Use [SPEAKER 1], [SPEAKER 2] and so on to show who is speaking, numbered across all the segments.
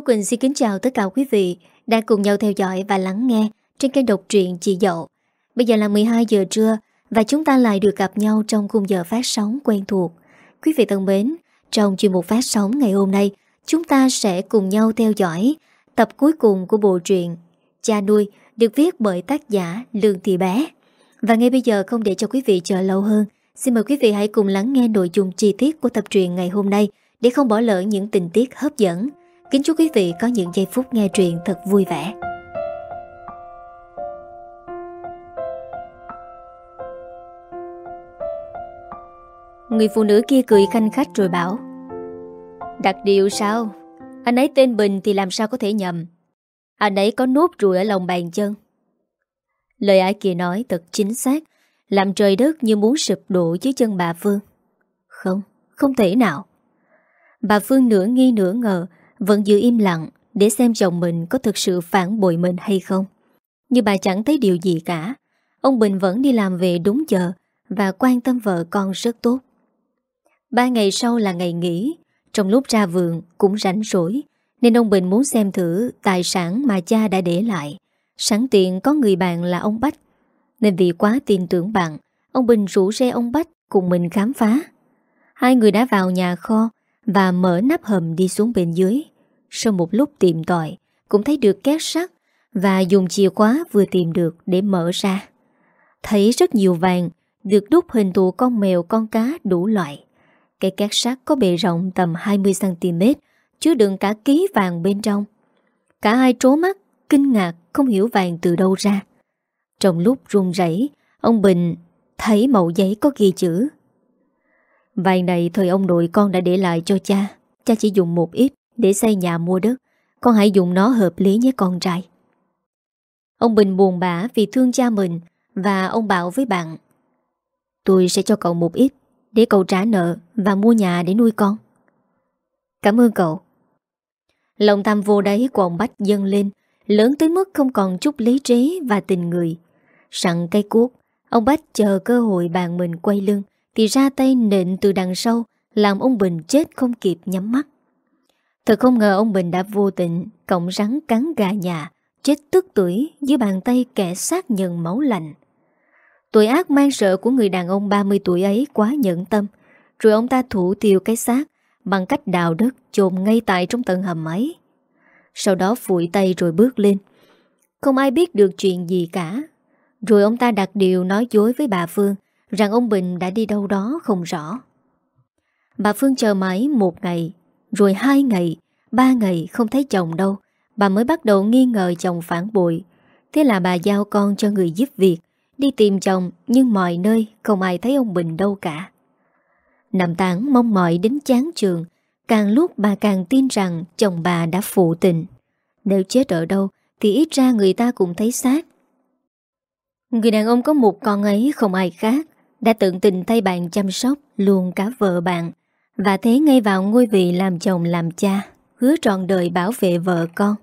[SPEAKER 1] Tú Quỳnh xin kính chào tất cả quý vị đang cùng nhau theo dõi và lắng nghe trên kênh độc truyện Chị Dậu. Bây giờ là 12 giờ trưa và chúng ta lại được gặp nhau trong khung giờ phát sóng quen thuộc. Quý vị thân mến, trong chuyên mục phát sóng ngày hôm nay, chúng ta sẽ cùng nhau theo dõi tập cuối cùng của bộ truyện Cha nuôi được viết bởi tác giả Lương Thị Bé. Và ngay bây giờ không để cho quý vị chờ lâu hơn, xin mời quý vị hãy cùng lắng nghe nội dung chi tiết của tập truyện ngày hôm nay để không bỏ lỡ những tình tiết hấp dẫn. Kính chúc quý vị có những giây phút nghe truyện thật vui vẻ. Người phụ nữ kia cười khanh khách rồi bảo Đặt điều sao? Anh ấy tên Bình thì làm sao có thể nhầm Anh ấy có nốt ruồi ở lòng bàn chân Lời ai kia nói thật chính xác Làm trời đất như muốn sụp đổ dưới chân bà Phương Không, không thể nào Bà Phương nửa nghi nửa ngờ vẫn giữ im lặng Để xem chồng mình có thực sự phản bội mình hay không. Như bà chẳng thấy điều gì cả. Ông Bình vẫn đi làm về đúng giờ Và quan tâm vợ con rất tốt. Ba ngày sau là ngày nghỉ. Trong lúc ra vườn cũng rảnh rỗi, Nên ông Bình muốn xem thử Tài sản mà cha đã để lại. Sẵn tiện có người bạn là ông Bách. Nên vì quá tin tưởng bạn, Ông Bình rủ rê ông Bách Cùng mình khám phá. Hai người đã vào nhà kho Và mở nắp hầm đi xuống bên dưới. Sau một lúc tìm tòi, Cũng thấy được két sắt Và dùng chìa khóa vừa tìm được để mở ra. Thấy rất nhiều vàng Được đúc hình tụ con mèo, con cá đủ loại. Cây két sắt có bề rộng tầm 20cm Chứa đựng cả ký vàng bên trong. Cả hai trố mắt Kinh ngạc không hiểu vàng từ đâu ra. Trong lúc run rẩy, Ông Bình thấy mẫu giấy có ghi chữ. Vàng này thời ông nội con đã để lại cho cha. Cha chỉ dùng một ít để xây nhà mua đất, Con hãy dùng nó hợp lý nhé con trai. Ông Bình buồn bã vì thương cha mình Và ông bảo với bạn, Tôi sẽ cho cậu một ít Để cậu trả nợ Và mua nhà để nuôi con. Cảm ơn cậu. Lòng tham vô đáy của ông Bách dâng lên, Lớn tới mức không còn chút lý trí Và tình người. Sẵn cây cuốc, Ông Bách chờ cơ hội bạn mình quay lưng Thì ra tay nện từ đằng sau, Làm ông Bình chết không kịp nhắm mắt. Thật không ngờ ông Bình đã vô tình Cộng rắn cắn gà nhà, Chết tức tuổi dưới bàn tay kẻ sát nhận máu lạnh. Tội ác mang sợ của người đàn ông 30 tuổi ấy quá nhẫn tâm, Rồi ông ta thủ tiêu cái xác Bằng cách đào đất chôn ngay tại trong tầng hầm ấy. Sau đó phủi tay rồi bước lên. Không ai biết được chuyện gì cả. Rồi ông ta đặt điều nói dối với bà Phương Rằng ông Bình đã đi đâu đó không rõ. Bà Phương chờ mãi một ngày rồi hai ngày, Ba ngày không thấy chồng đâu, Bà mới bắt đầu nghi ngờ chồng phản bội. Thế là bà giao con cho người giúp việc, Đi tìm chồng, Nhưng mọi nơi không ai thấy ông Bình đâu cả. Nằm tảng mong mỏi đến chán trường, Càng lúc bà càng tin rằng Chồng bà đã phụ tình. Nếu chết ở đâu, Thì ít ra người ta cũng thấy xác. Người đàn ông có một con ấy không ai khác, Đã tận tình thay bạn chăm sóc Luôn cả vợ bạn. Và thế ngay vào ngôi vị làm chồng làm cha, Hứa trọn đời bảo vệ vợ con.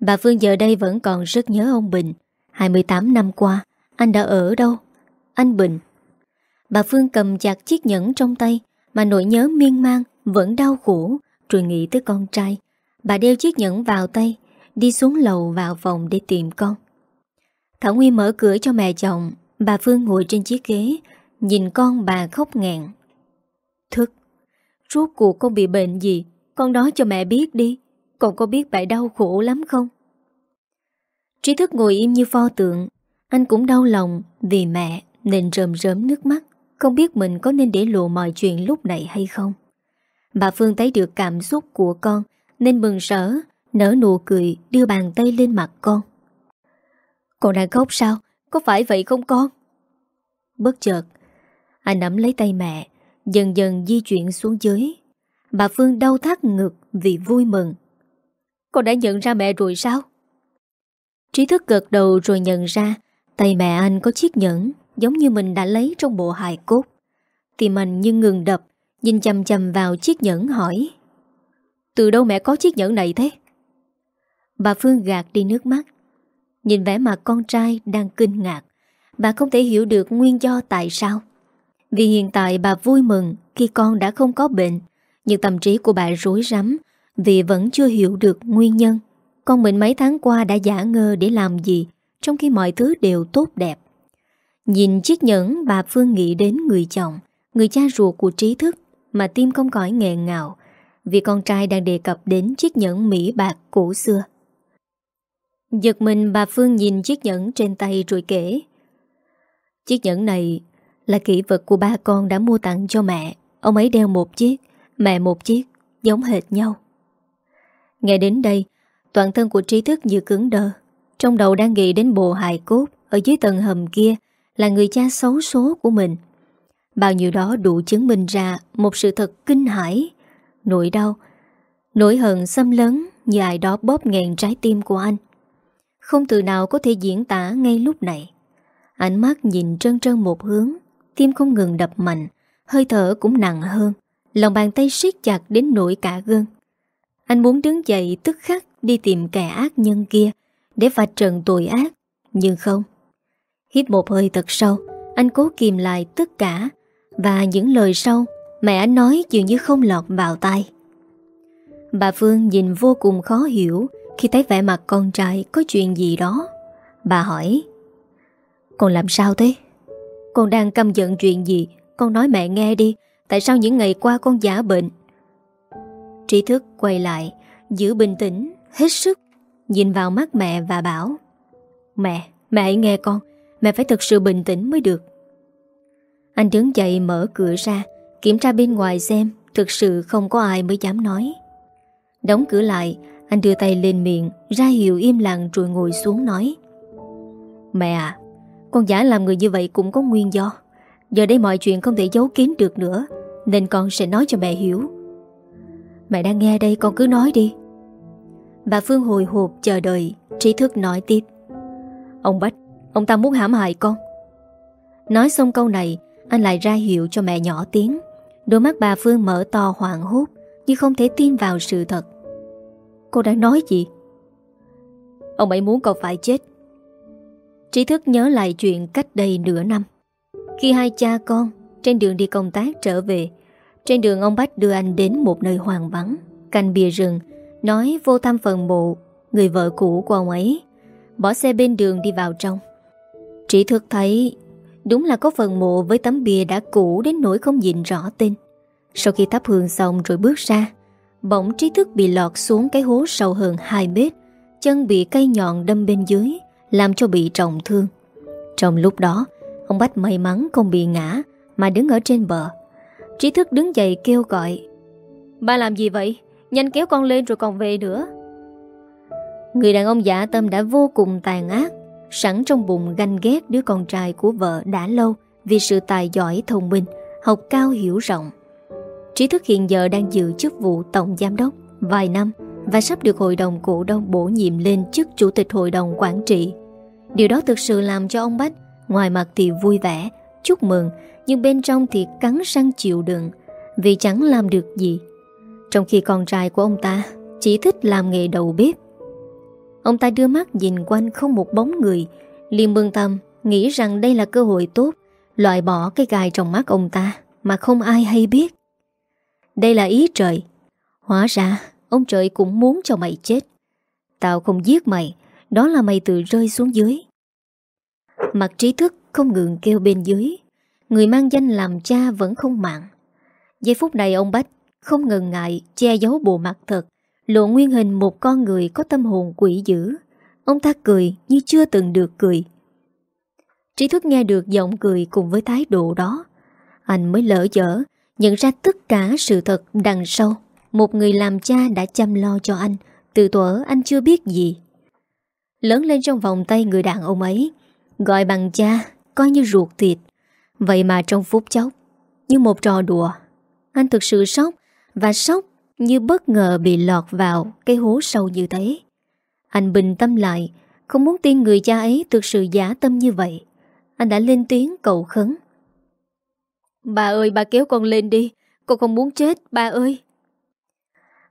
[SPEAKER 1] Bà Phương giờ đây vẫn còn rất nhớ ông Bình. 28 năm qua, Anh đã ở đâu? Anh Bình. Bà Phương cầm chặt chiếc nhẫn trong tay, Mà nỗi nhớ miên man Vẫn đau khổ, Rồi nghĩ tới con trai. Bà đeo chiếc nhẫn vào tay, Đi xuống lầu vào phòng để tìm con. Thảo Nguyên mở cửa cho mẹ chồng, Bà Phương ngồi trên chiếc ghế, Nhìn con bà khóc ngẹn Thức. Rốt cuộc con bị bệnh gì? Con nói cho mẹ biết đi. Con có biết mẹ đau khổ lắm không? Trí thức ngồi im như pho tượng. Anh cũng đau lòng Vì mẹ nên rơm rớm nước mắt. Không biết mình có nên để lộ mọi chuyện lúc này hay không. Bà Phương thấy được cảm xúc của con Nên mừng sở Nở nụ cười, đưa bàn tay lên mặt con. Con đang khóc sao? Có phải vậy không con? Bất chợt, Anh nắm lấy tay mẹ Dần dần di chuyển xuống dưới. Bà Phương đau thắt ngực vì vui mừng. Con đã nhận ra mẹ rồi sao? Trí thức gật đầu rồi nhận ra, Tay mẹ anh có chiếc nhẫn Giống như mình đã lấy trong bộ hài cốt. Tìm anh như ngừng đập, Nhìn chầm chầm vào chiếc nhẫn hỏi, Từ đâu mẹ có chiếc nhẫn này thế? Bà Phương gạt đi nước mắt. Nhìn vẻ mặt con trai đang kinh ngạc, Bà không thể hiểu được nguyên do tại sao. Vì hiện tại bà vui mừng Khi con đã không có bệnh, Nhưng tâm trí của bà rối rắm Vì vẫn chưa hiểu được nguyên nhân. Con mình mấy tháng qua đã giả ngơ để làm gì, Trong khi mọi thứ đều tốt đẹp. Nhìn chiếc nhẫn bà Phương nghĩ đến người chồng, Người cha ruột của trí thức, Mà tim không khỏi nghẹn ngào Vì con trai đang đề cập đến chiếc nhẫn Mỹ bạc cổ xưa. Giật mình, bà Phương nhìn chiếc nhẫn trên tay rồi kể, Chiếc nhẫn này là kỷ vật của ba con đã mua tặng cho mẹ. Ông ấy đeo một chiếc, Mẹ một chiếc, Giống hệt nhau. Nghe đến đây, Toàn thân của trí thức như cứng đơ Trong đầu đang nghĩ đến bộ hài cốt Ở dưới tầng hầm kia Là người cha xấu số của mình. Bao nhiêu đó đủ chứng minh ra Một sự thật kinh hãi, Nỗi đau, Nỗi hận xâm lớn Như ai đó bóp nghẹn trái tim của anh. Không từ nào có thể diễn tả ngay lúc này. Ánh mắt nhìn trân trân một hướng Tim không ngừng đập mạnh, Hơi thở cũng nặng hơn, Lòng bàn tay siết chặt đến nỗi cả gân Anh muốn đứng dậy tức khắc Đi tìm kẻ ác nhân kia Để vạch trần tội ác, Nhưng không. Hít một hơi thật sâu, Anh cố kìm lại tất cả, Và những lời sau Mẹ anh nói dường như không lọt vào tay Bà Phương nhìn vô cùng khó hiểu Khi thấy vẻ mặt con trai có chuyện gì đó. Bà hỏi Con làm sao thế? Con đang căm giận chuyện gì? Con nói mẹ nghe đi. Tại sao những ngày qua con giả bệnh? Trí thức quay lại Giữ bình tĩnh Hết sức Nhìn vào mắt mẹ và bảo Mẹ, mẹ hãy nghe con. Mẹ phải thực sự bình tĩnh mới được. Anh đứng dậy mở cửa ra Kiểm tra bên ngoài xem Thực sự không có ai mới dám nói. Đóng cửa lại Anh đưa tay lên miệng Ra hiệu im lặng rồi ngồi xuống nói Mẹ à con giả làm người như vậy cũng có nguyên do. Giờ đây mọi chuyện không thể giấu kín được nữa, Nên con sẽ nói cho mẹ hiểu. Mẹ đang nghe đây, con cứ nói đi. Bà Phương hồi hộp chờ đợi, Trí thức nói tiếp. Ông Bách, Ông ta muốn hãm hại con. Nói xong câu này, Anh lại ra hiệu cho mẹ nhỏ tiếng. Đôi mắt bà Phương mở to hoảng hốt, Như không thể tin vào sự thật. Cô đang nói gì? Ông ấy muốn con phải chết. Trí thức nhớ lại chuyện cách đây nửa năm. Khi hai cha con Trên đường đi công tác trở về, Trên đường ông Bách đưa anh đến một nơi hoàng vắng, canh bìa rừng, Nói vô thăm phần mộ, Người vợ cũ của ông ấy Bỏ xe bên đường đi vào trong. Trí thức thấy Đúng là có phần mộ với tấm bìa đã cũ Đến nỗi không nhìn rõ tên. Sau khi thắp hương xong rồi bước ra, Bỗng trí thức bị lọt xuống cái hố sâu hơn 2 mét, Chân bị cây nhọn đâm bên dưới. Làm cho bị trọng thương. Trong lúc đó, Ông Bách may mắn không bị ngã, Mà đứng ở trên bờ. Trí thức đứng dậy kêu gọi, Ba làm gì vậy? Nhanh kéo con lên rồi còn về nữa. Người đàn ông giả tâm đã vô cùng tàn ác, Sẵn trong bụng ganh ghét đứa con trai của vợ đã lâu Vì sự tài giỏi thông minh, Học cao hiểu rộng. Trí thức hiện giờ đang giữ chức vụ tổng giám đốc Vài năm và sắp được hội đồng cổ đông bổ nhiệm lên chức chủ tịch hội đồng quản trị. Điều đó thực sự làm cho ông Bách, Ngoài mặt thì vui vẻ, Chúc mừng, Nhưng bên trong thì cắn răng chịu đựng, Vì chẳng làm được gì. Trong khi con trai của ông ta Chỉ thích làm nghề đầu bếp. Ông ta đưa mắt nhìn quanh không một bóng người, liền bương tâm Nghĩ rằng đây là cơ hội tốt, Loại bỏ cái gai trong mắt ông ta Mà không ai hay biết. Đây là ý trời. Hóa ra ông trời cũng muốn cho mày chết. Tao không giết mày, Đó là mày tự rơi xuống dưới. Mặt trí thức không ngừng kêu bên dưới. Người mang danh làm cha vẫn không mạng Giây phút này ông Bách không ngần ngại che giấu bộ mặt thật, Lộ nguyên hình một con người có tâm hồn quỷ dữ. Ông ta cười như chưa từng được cười. Trí thức nghe được giọng cười cùng với thái độ đó. Anh mới lỡ dở, Nhận ra tất cả sự thật đằng sau. Một người làm cha đã chăm lo cho anh Từ thuở anh chưa biết gì Lớn lên trong vòng tay người đàn ông ấy Gọi bằng cha Coi như ruột thịt Vậy mà trong phút chốc Như một trò đùa Anh thực sự sốc và sốc như bất ngờ bị lọt vào cái hố sâu như thế. Anh bình tâm lại, không muốn tin người cha ấy thực sự giả tâm như vậy. Anh đã lên tiếng cầu khấn. Bà ơi, bà kéo con lên đi. Con không muốn chết, bà ơi.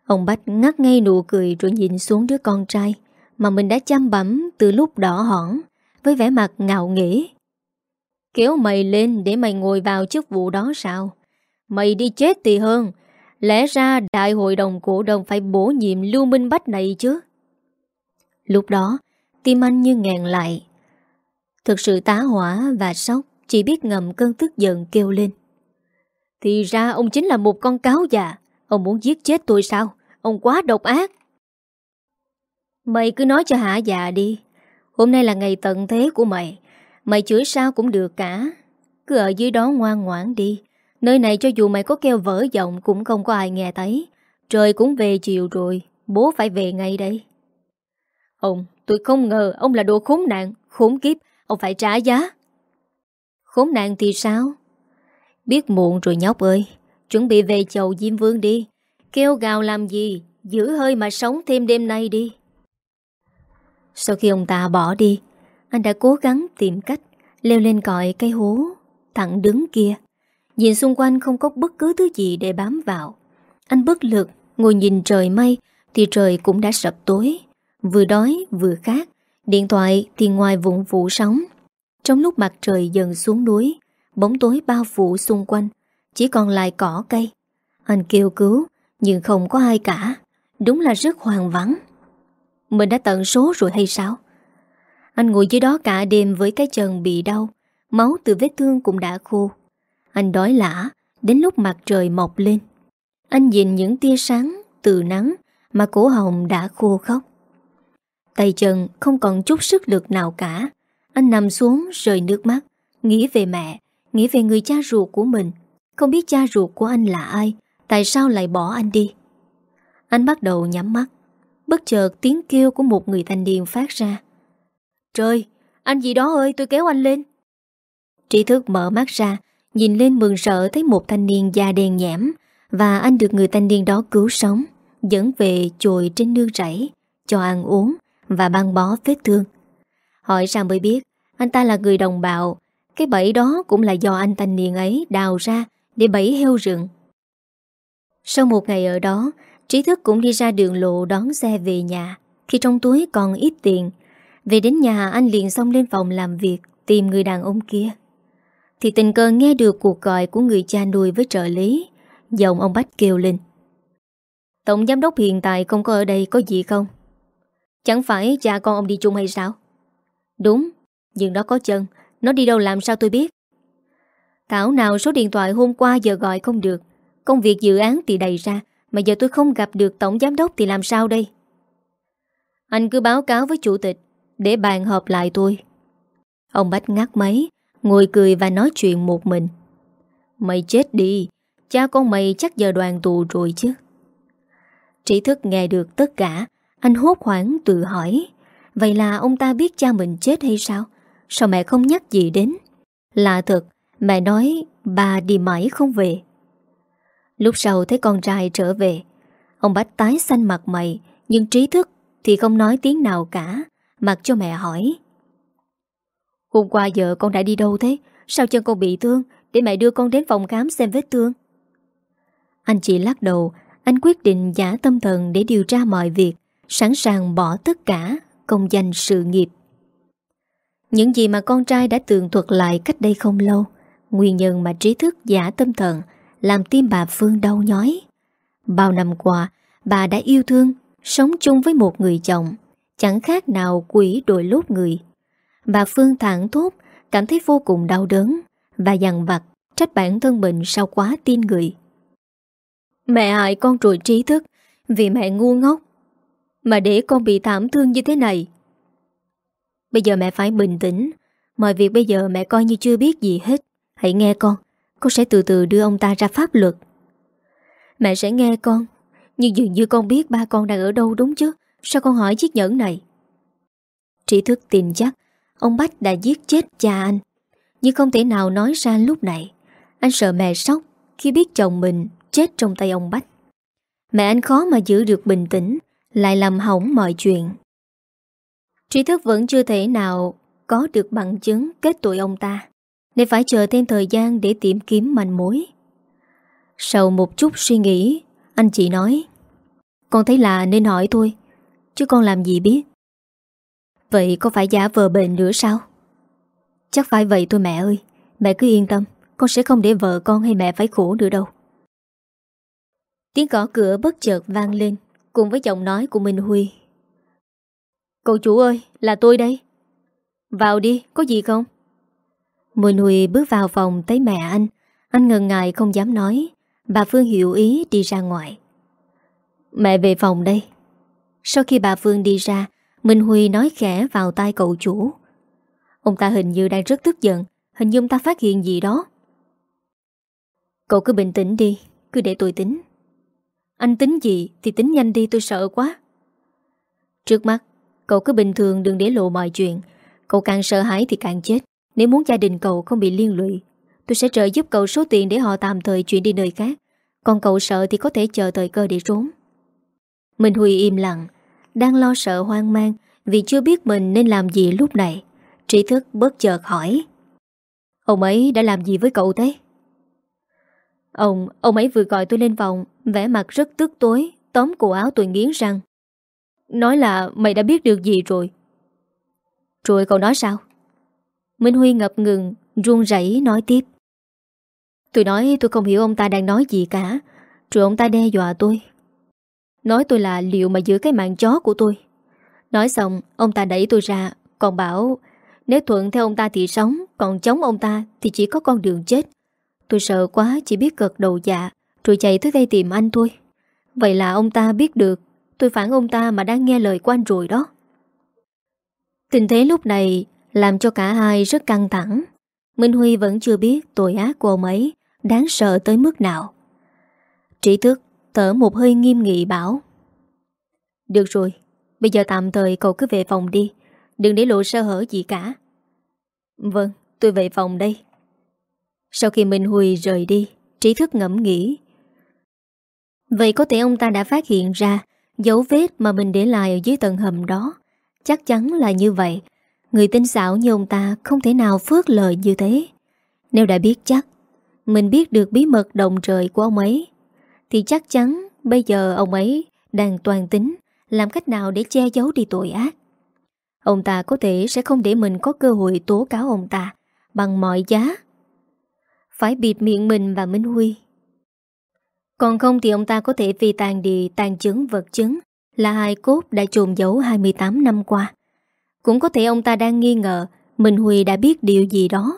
[SPEAKER 1] Ông Bách ngắt ngay nụ cười rồi nhìn xuống đứa con trai mà mình đã chăm bẩm từ lúc đỏ hỏn với vẻ mặt ngạo nghễ. Kéo mày lên để mày ngồi vào chức vụ đó sao? Mày đi chết thì hơn, Lẽ ra đại hội đồng cổ đông phải bổ nhiệm Lưu Minh Bách này chứ Lúc đó Tim anh như ngàn lại Thực sự tá hỏa và sốc Chỉ biết ngầm cơn tức giận kêu lên Thì ra ông chính là một con cáo già Ông muốn giết chết tôi sao? Ông quá độc ác. Mày cứ nói cho hả già đi. Hôm nay là ngày tận thế của mày. Mày chửi sao cũng được cả. Cứ ở dưới đó ngoan ngoãn đi. Nơi này cho dù mày có kêu vỡ giọng Cũng không có ai nghe thấy. Trời cũng về chiều rồi. Bố phải về ngay đây. Ông, tôi không ngờ ông là đồ khốn nạn Khốn kiếp, ông phải trả giá. Khốn nạn thì sao? Biết muộn rồi nhóc ơi. Chuẩn bị về chầu Diêm Vương đi. Kêu gào làm gì? Giữ hơi mà sống thêm đêm nay đi. Sau khi ông ta bỏ đi, Anh đã cố gắng tìm cách Leo lên còi cây hố Thẳng đứng kia. Nhìn xung quanh không có bất cứ thứ gì để bám vào. Anh bất lực, Ngồi nhìn trời mây, Thì trời cũng đã sập tối. Vừa đói, vừa khát, Điện thoại thì ngoài vụn vụ sóng. Trong lúc mặt trời dần xuống núi, Bóng tối bao phủ xung quanh chỉ còn lại cỏ cây. Anh kêu cứu, Nhưng không có ai cả. Đúng là rất hoàng vắng. Mình đã tận số rồi hay sao? Anh ngồi dưới đó cả đêm với cái chân bị đau, Máu từ vết thương cũng đã khô. Anh đói lã Đến lúc mặt trời mọc lên. Anh nhìn những tia sáng từ nắng Mà cổ hồng đã khô khóc. Tay chân không còn chút sức lực nào cả. Anh nằm xuống rời nước mắt, Nghĩ về mẹ, Nghĩ về người cha ruột của mình. Không biết cha ruột của anh là ai Tại sao lại bỏ anh đi? Anh bắt đầu nhắm mắt Bất chợt tiếng kêu của một người thanh niên phát ra. Trời, anh gì đó ơi tôi kéo anh lên. Trí thức mở mắt ra Nhìn lên mừng sợ thấy một thanh niên da đen nhẽm Và anh được người thanh niên đó cứu sống Dẫn về chồi trên nương rẫy Cho ăn uống Và băng bó vết thương. Hỏi ra mới biết Anh ta là người đồng bào Cái bẫy đó cũng là do anh thanh niên ấy đào ra để bẫy heo rừng. Sau một ngày ở đó Trí thức cũng đi ra đường lộ đón xe về nhà Khi trong túi còn ít tiền. Về đến nhà anh liền xong lên phòng làm việc Tìm người đàn ông kia. Thì tình cờ nghe được cuộc gọi của người cha nuôi với trợ lý Giọng ông Bách kêu lên. Tổng giám đốc hiện tại không có ở đây có gì không? Chẳng phải cha con ông đi chung hay sao? Đúng, nhưng đó có chân Nó đi đâu làm sao tôi biết? Thảo nào số điện thoại hôm qua giờ gọi không được. Công việc dự án thì đầy ra, Mà giờ tôi không gặp được tổng giám đốc thì làm sao đây? Anh cứ báo cáo với chủ tịch, Để bàn họp lại tôi. Ông Bách ngắt máy, Ngồi cười và nói chuyện một mình. Mày chết đi, Cha con mày chắc giờ đoàn tù rồi chứ. Trí thức nghe được tất cả, Anh hốt hoảng tự hỏi, Vậy là ông ta biết cha mình chết hay sao? Sao mẹ không nhắc gì đến? Là thật Mẹ nói bà đi mãi không về. Lúc sau thấy con trai trở về, Ông Bách tái xanh mặt mày, Nhưng trí thức thì không nói tiếng nào cả, Mặc cho mẹ hỏi. Hôm qua giờ con đã đi đâu thế? Sao chân con bị thương? Để mẹ đưa con đến phòng khám xem vết thương. Anh chị lắc đầu, Anh quyết định giả tâm thần để điều tra mọi việc, Sẵn sàng bỏ tất cả Công danh sự nghiệp. Những gì mà con trai đã tường thuật lại cách đây không lâu Nguyên nhân mà trí thức giả tâm thần, Làm tim bà Phương đau nhói. Bao năm qua, Bà đã yêu thương, Sống chung với một người chồng, Chẳng khác nào quỷ đội lốt người. Bà Phương thẳng thốt, Cảm thấy vô cùng đau đớn Và dằn vặt, trách bản thân mình sao quá tin người. Mẹ hại con rồi trí thức, Vì mẹ ngu ngốc. Mà để con bị thảm thương như thế này. Bây giờ mẹ phải bình tĩnh, Mọi việc bây giờ mẹ coi như chưa biết gì hết. Hãy nghe con Con sẽ từ từ đưa ông ta ra pháp luật. Mẹ sẽ nghe con, Nhưng dường như con biết ba con đang ở đâu đúng chứ? Sao con hỏi chiếc nhẫn này? Trí thức tin chắc, Ông Bách đã giết chết cha anh. Nhưng không thể nào nói ra lúc này. Anh sợ mẹ sốc Khi biết chồng mình chết trong tay ông Bách. Mẹ anh khó mà giữ được bình tĩnh, Lại làm hỏng mọi chuyện. Trí thức vẫn chưa thể nào Có được bằng chứng kết tội ông ta. Nên phải chờ thêm thời gian Để tìm kiếm manh mối. Sau một chút suy nghĩ, Anh chị nói, Con thấy là nên hỏi thôi, Chứ con làm gì biết? Vậy có phải giả vờ bệnh nữa sao? Chắc phải vậy thôi mẹ ơi, Mẹ cứ yên tâm, Con sẽ không để vợ con hay mẹ phải khổ nữa đâu. Tiếng gõ cửa bất chợt vang lên, Cùng với giọng nói của Minh Huy. Cậu chủ ơi, là tôi đây. Vào đi, có gì không? Minh Huy bước vào phòng thấy mẹ anh. Anh ngần ngại không dám nói. Bà Phương hiểu ý đi ra ngoài. Mẹ về phòng đây. Sau khi bà Phương đi ra, Minh Huy nói khẽ vào tai cậu chủ. Ông ta hình như đang rất tức giận. Hình như ông ta phát hiện gì đó. Cậu cứ bình tĩnh đi. Cứ để tôi tính. Anh tính gì thì tính nhanh đi, tôi sợ quá. Trước mắt, Cậu cứ bình thường đừng để lộ mọi chuyện. Cậu càng sợ hãi thì càng chết. Nếu muốn gia đình cậu không bị liên lụy Tôi sẽ trợ giúp cậu số tiền để họ tạm thời chuyển đi nơi khác. Còn cậu sợ thì có thể chờ thời cơ để trốn. Minh Huy im lặng Đang lo sợ hoang mang Vì chưa biết mình nên làm gì lúc này. Trí thức bất chợt hỏi Ông ấy đã làm gì với cậu thế? Ông, ông ấy vừa gọi tôi lên phòng vẻ mặt rất tức tối Tóm cổ áo tôi nghiến răng. Nói là mày đã biết được gì rồi. Rồi cậu nói sao? Minh Huy ngập ngừng, run rẩy nói tiếp. Tôi nói tôi không hiểu ông ta đang nói gì cả, Rồi ông ta đe dọa tôi. Nói tôi là liệu mà giữ cái mạng chó của tôi. Nói xong, Ông ta đẩy tôi ra, Còn bảo, Nếu thuận theo ông ta thì sống, Còn chống ông ta thì chỉ có con đường chết. Tôi sợ quá, chỉ biết gật đầu dạ Rồi chạy tới đây tìm anh thôi. Vậy là ông ta biết được, Tôi phản ông ta mà đang nghe lời của anh rồi đó. Tình thế lúc này làm cho cả hai rất căng thẳng. Minh Huy vẫn chưa biết tội ác của ông ấy Đáng sợ tới mức nào. Trí thức, Thở một hơi nghiêm nghị bảo. Được rồi, Bây giờ tạm thời cậu cứ về phòng đi, Đừng để lộ sơ hở gì cả. Vâng tôi về phòng đây. Sau khi Minh Huy rời đi, Trí thức ngẫm nghĩ. Vậy có thể ông ta đã phát hiện ra Dấu vết mà mình để lại ở dưới tầng hầm đó. Chắc chắn là như vậy Người tinh xảo như ông ta Không thể nào phớt lời như thế Nếu đã biết chắc, Mình biết được bí mật đồng trời của ông ấy, thì chắc chắn bây giờ ông ấy đang toàn tính làm cách nào để che giấu đi tội ác. Ông ta có thể sẽ không để mình có cơ hội tố cáo ông ta bằng mọi giá. Phải bịt miệng mình và Minh Huy. Còn không thì ông ta có thể phi tàn đi tàn chứng vật chứng là hai cốt đã trồn giấu 28 năm qua. Cũng có thể ông ta đang nghi ngờ Minh Huy đã biết điều gì đó.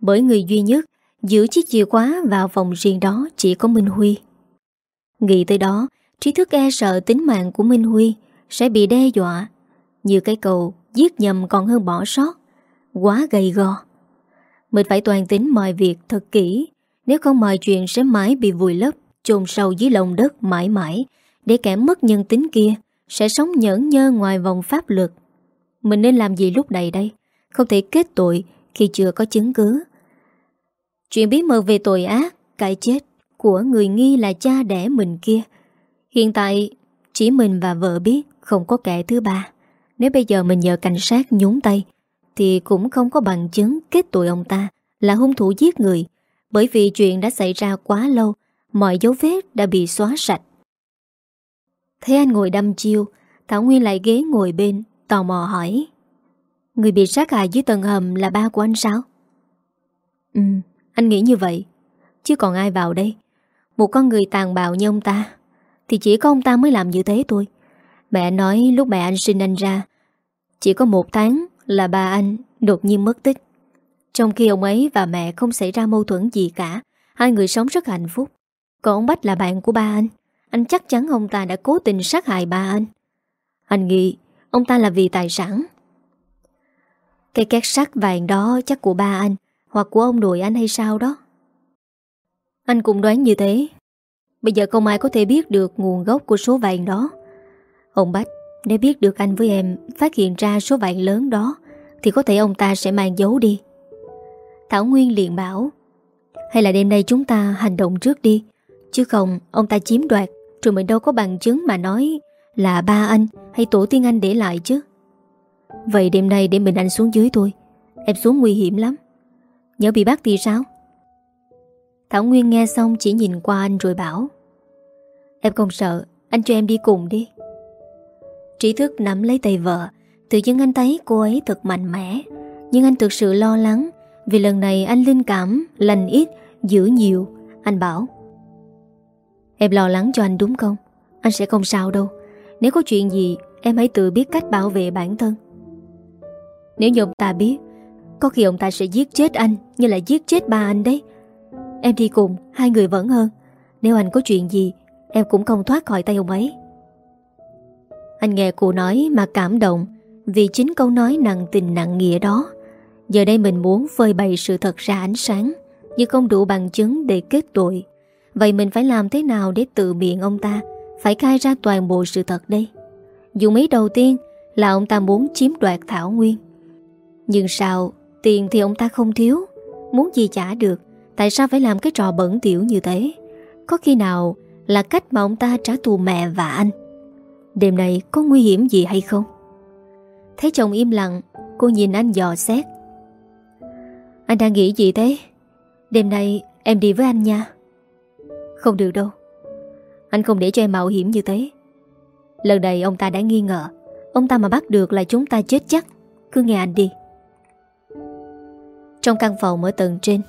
[SPEAKER 1] Bởi người duy nhất giữ chiếc chìa khóa vào phòng riêng đó chỉ có Minh Huy. Nghĩ tới đó, trí thức e sợ tính mạng của Minh Huy sẽ bị đe dọa. Như cái cầu giết nhầm còn hơn bỏ sót. Quá gầy gò. Mình phải toàn tính mọi việc thật kỹ, nếu không mọi chuyện sẽ mãi bị vùi lấp, chôn sâu dưới lòng đất mãi mãi, để kẻ mất nhân tính kia sẽ sống nhẫn nhơ ngoài vòng pháp luật. Mình nên làm gì lúc này đây? Không thể kết tội khi chưa có chứng cứ. Chuyện bí mật về tội ác, cái chết của người nghi là cha đẻ mình kia. Hiện tại chỉ mình và vợ biết không có kẻ thứ ba. Nếu bây giờ mình nhờ cảnh sát nhúng tay thì cũng không có bằng chứng kết tội ông ta là hung thủ giết người bởi vì chuyện đã xảy ra quá lâu mọi dấu vết đã bị xóa sạch. Thế anh ngồi đâm chiêu Thảo Nguyên lại ghế ngồi bên tò mò hỏi. Người bị sát hại dưới tầng hầm là ba của anh sao? Ừ, anh nghĩ như vậy. Chứ còn ai vào đây? Một con người tàn bạo như ông ta Thì chỉ có ông ta mới làm như thế thôi. Mẹ nói lúc mẹ anh sinh anh ra Chỉ có một tháng là ba anh đột nhiên mất tích. Trong khi ông ấy và mẹ không xảy ra mâu thuẫn gì cả Hai người sống rất hạnh phúc. Còn ông Bách là bạn của ba anh. Anh chắc chắn ông ta đã cố tình sát hại ba anh. Anh nghĩ Ông ta là vì tài sản. Cái két sắt vàng đó chắc của ba anh, Hoặc của ông nội anh hay sao đó. Anh cũng đoán như thế. Bây giờ không ai có thể biết được nguồn gốc của số vàng đó. Ông Bách Nếu biết được anh với em Phát hiện ra số vàng lớn đó, Thì có thể ông ta sẽ mang giấu đi. Thảo Nguyên liền bảo, Hay là đêm nay chúng ta hành động trước đi, Chứ không ông ta chiếm đoạt, Rồi mình đâu có bằng chứng mà nói là ba anh hay tổ tiên anh để lại chứ. Vậy đêm nay để mình anh xuống dưới thôi Em xuống nguy hiểm lắm. Nhớ bị bắt thì sao? Thảo Nguyên nghe xong chỉ nhìn qua anh rồi bảo Em không sợ Anh cho em đi cùng đi. Trí thức nắm lấy tay vợ Tự dưng anh thấy cô ấy thật mạnh mẽ. Nhưng anh thực sự lo lắng Vì lần này anh linh cảm Lành ít, giữ nhiều. Anh bảo Em lo lắng cho anh đúng không? Anh sẽ không sao đâu. Nếu có chuyện gì, em hãy tự biết cách bảo vệ bản thân. Nếu như ông ta biết, Có khi ông ta sẽ giết chết anh Như là giết chết ba anh đấy. Em đi cùng, Hai người vẫn hơn. Nếu anh có chuyện gì, Em cũng không thoát khỏi tay ông ấy. Anh nghe cô nói mà cảm động Vì chính câu nói nặng tình nặng nghĩa đó. Giờ đây mình muốn phơi bày sự thật ra ánh sáng, Nhưng không đủ bằng chứng để kết tội. Vậy mình phải làm thế nào để tự biện ông ta? Phải khai ra toàn bộ sự thật đây. Dùng ý đầu tiên là ông ta muốn chiếm đoạt Thảo Nguyên, Nhưng sao Tiền thì ông ta không thiếu. Muốn gì trả được, Tại sao phải làm cái trò bẩn tiểu như thế? Có khi nào là cách mà ông ta trả thù mẹ và anh? Đêm này có nguy hiểm gì hay không? Thấy chồng im lặng, Cô nhìn anh dò xét. Anh đang nghĩ gì thế? Đêm nay em đi với anh nha. Không được đâu. Anh không để cho em mạo hiểm như thế. Lần này ông ta đã nghi ngờ. Ông ta mà bắt được là chúng ta chết chắc. Cứ nghe anh đi. Trong căn phòng ở tầng trên,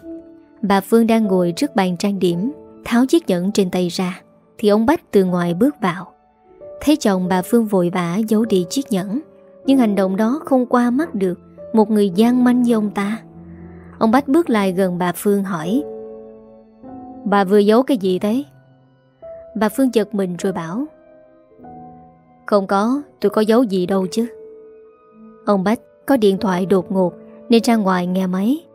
[SPEAKER 1] Bà Phương đang ngồi trước bàn trang điểm, Tháo chiếc nhẫn trên tay ra, Thì ông Bách từ ngoài bước vào. Thấy chồng bà Phương vội vã giấu đi chiếc nhẫn, Nhưng hành động đó không qua mắt được Một người gian manh như ông ta. Ông Bách bước lại gần bà Phương hỏi, Bà vừa giấu cái gì thế? Bà Phương giật mình rồi bảo Không có, tôi có giấu gì đâu chứ. Ông Bách có điện thoại đột ngột Nên ra ngoài nghe máy.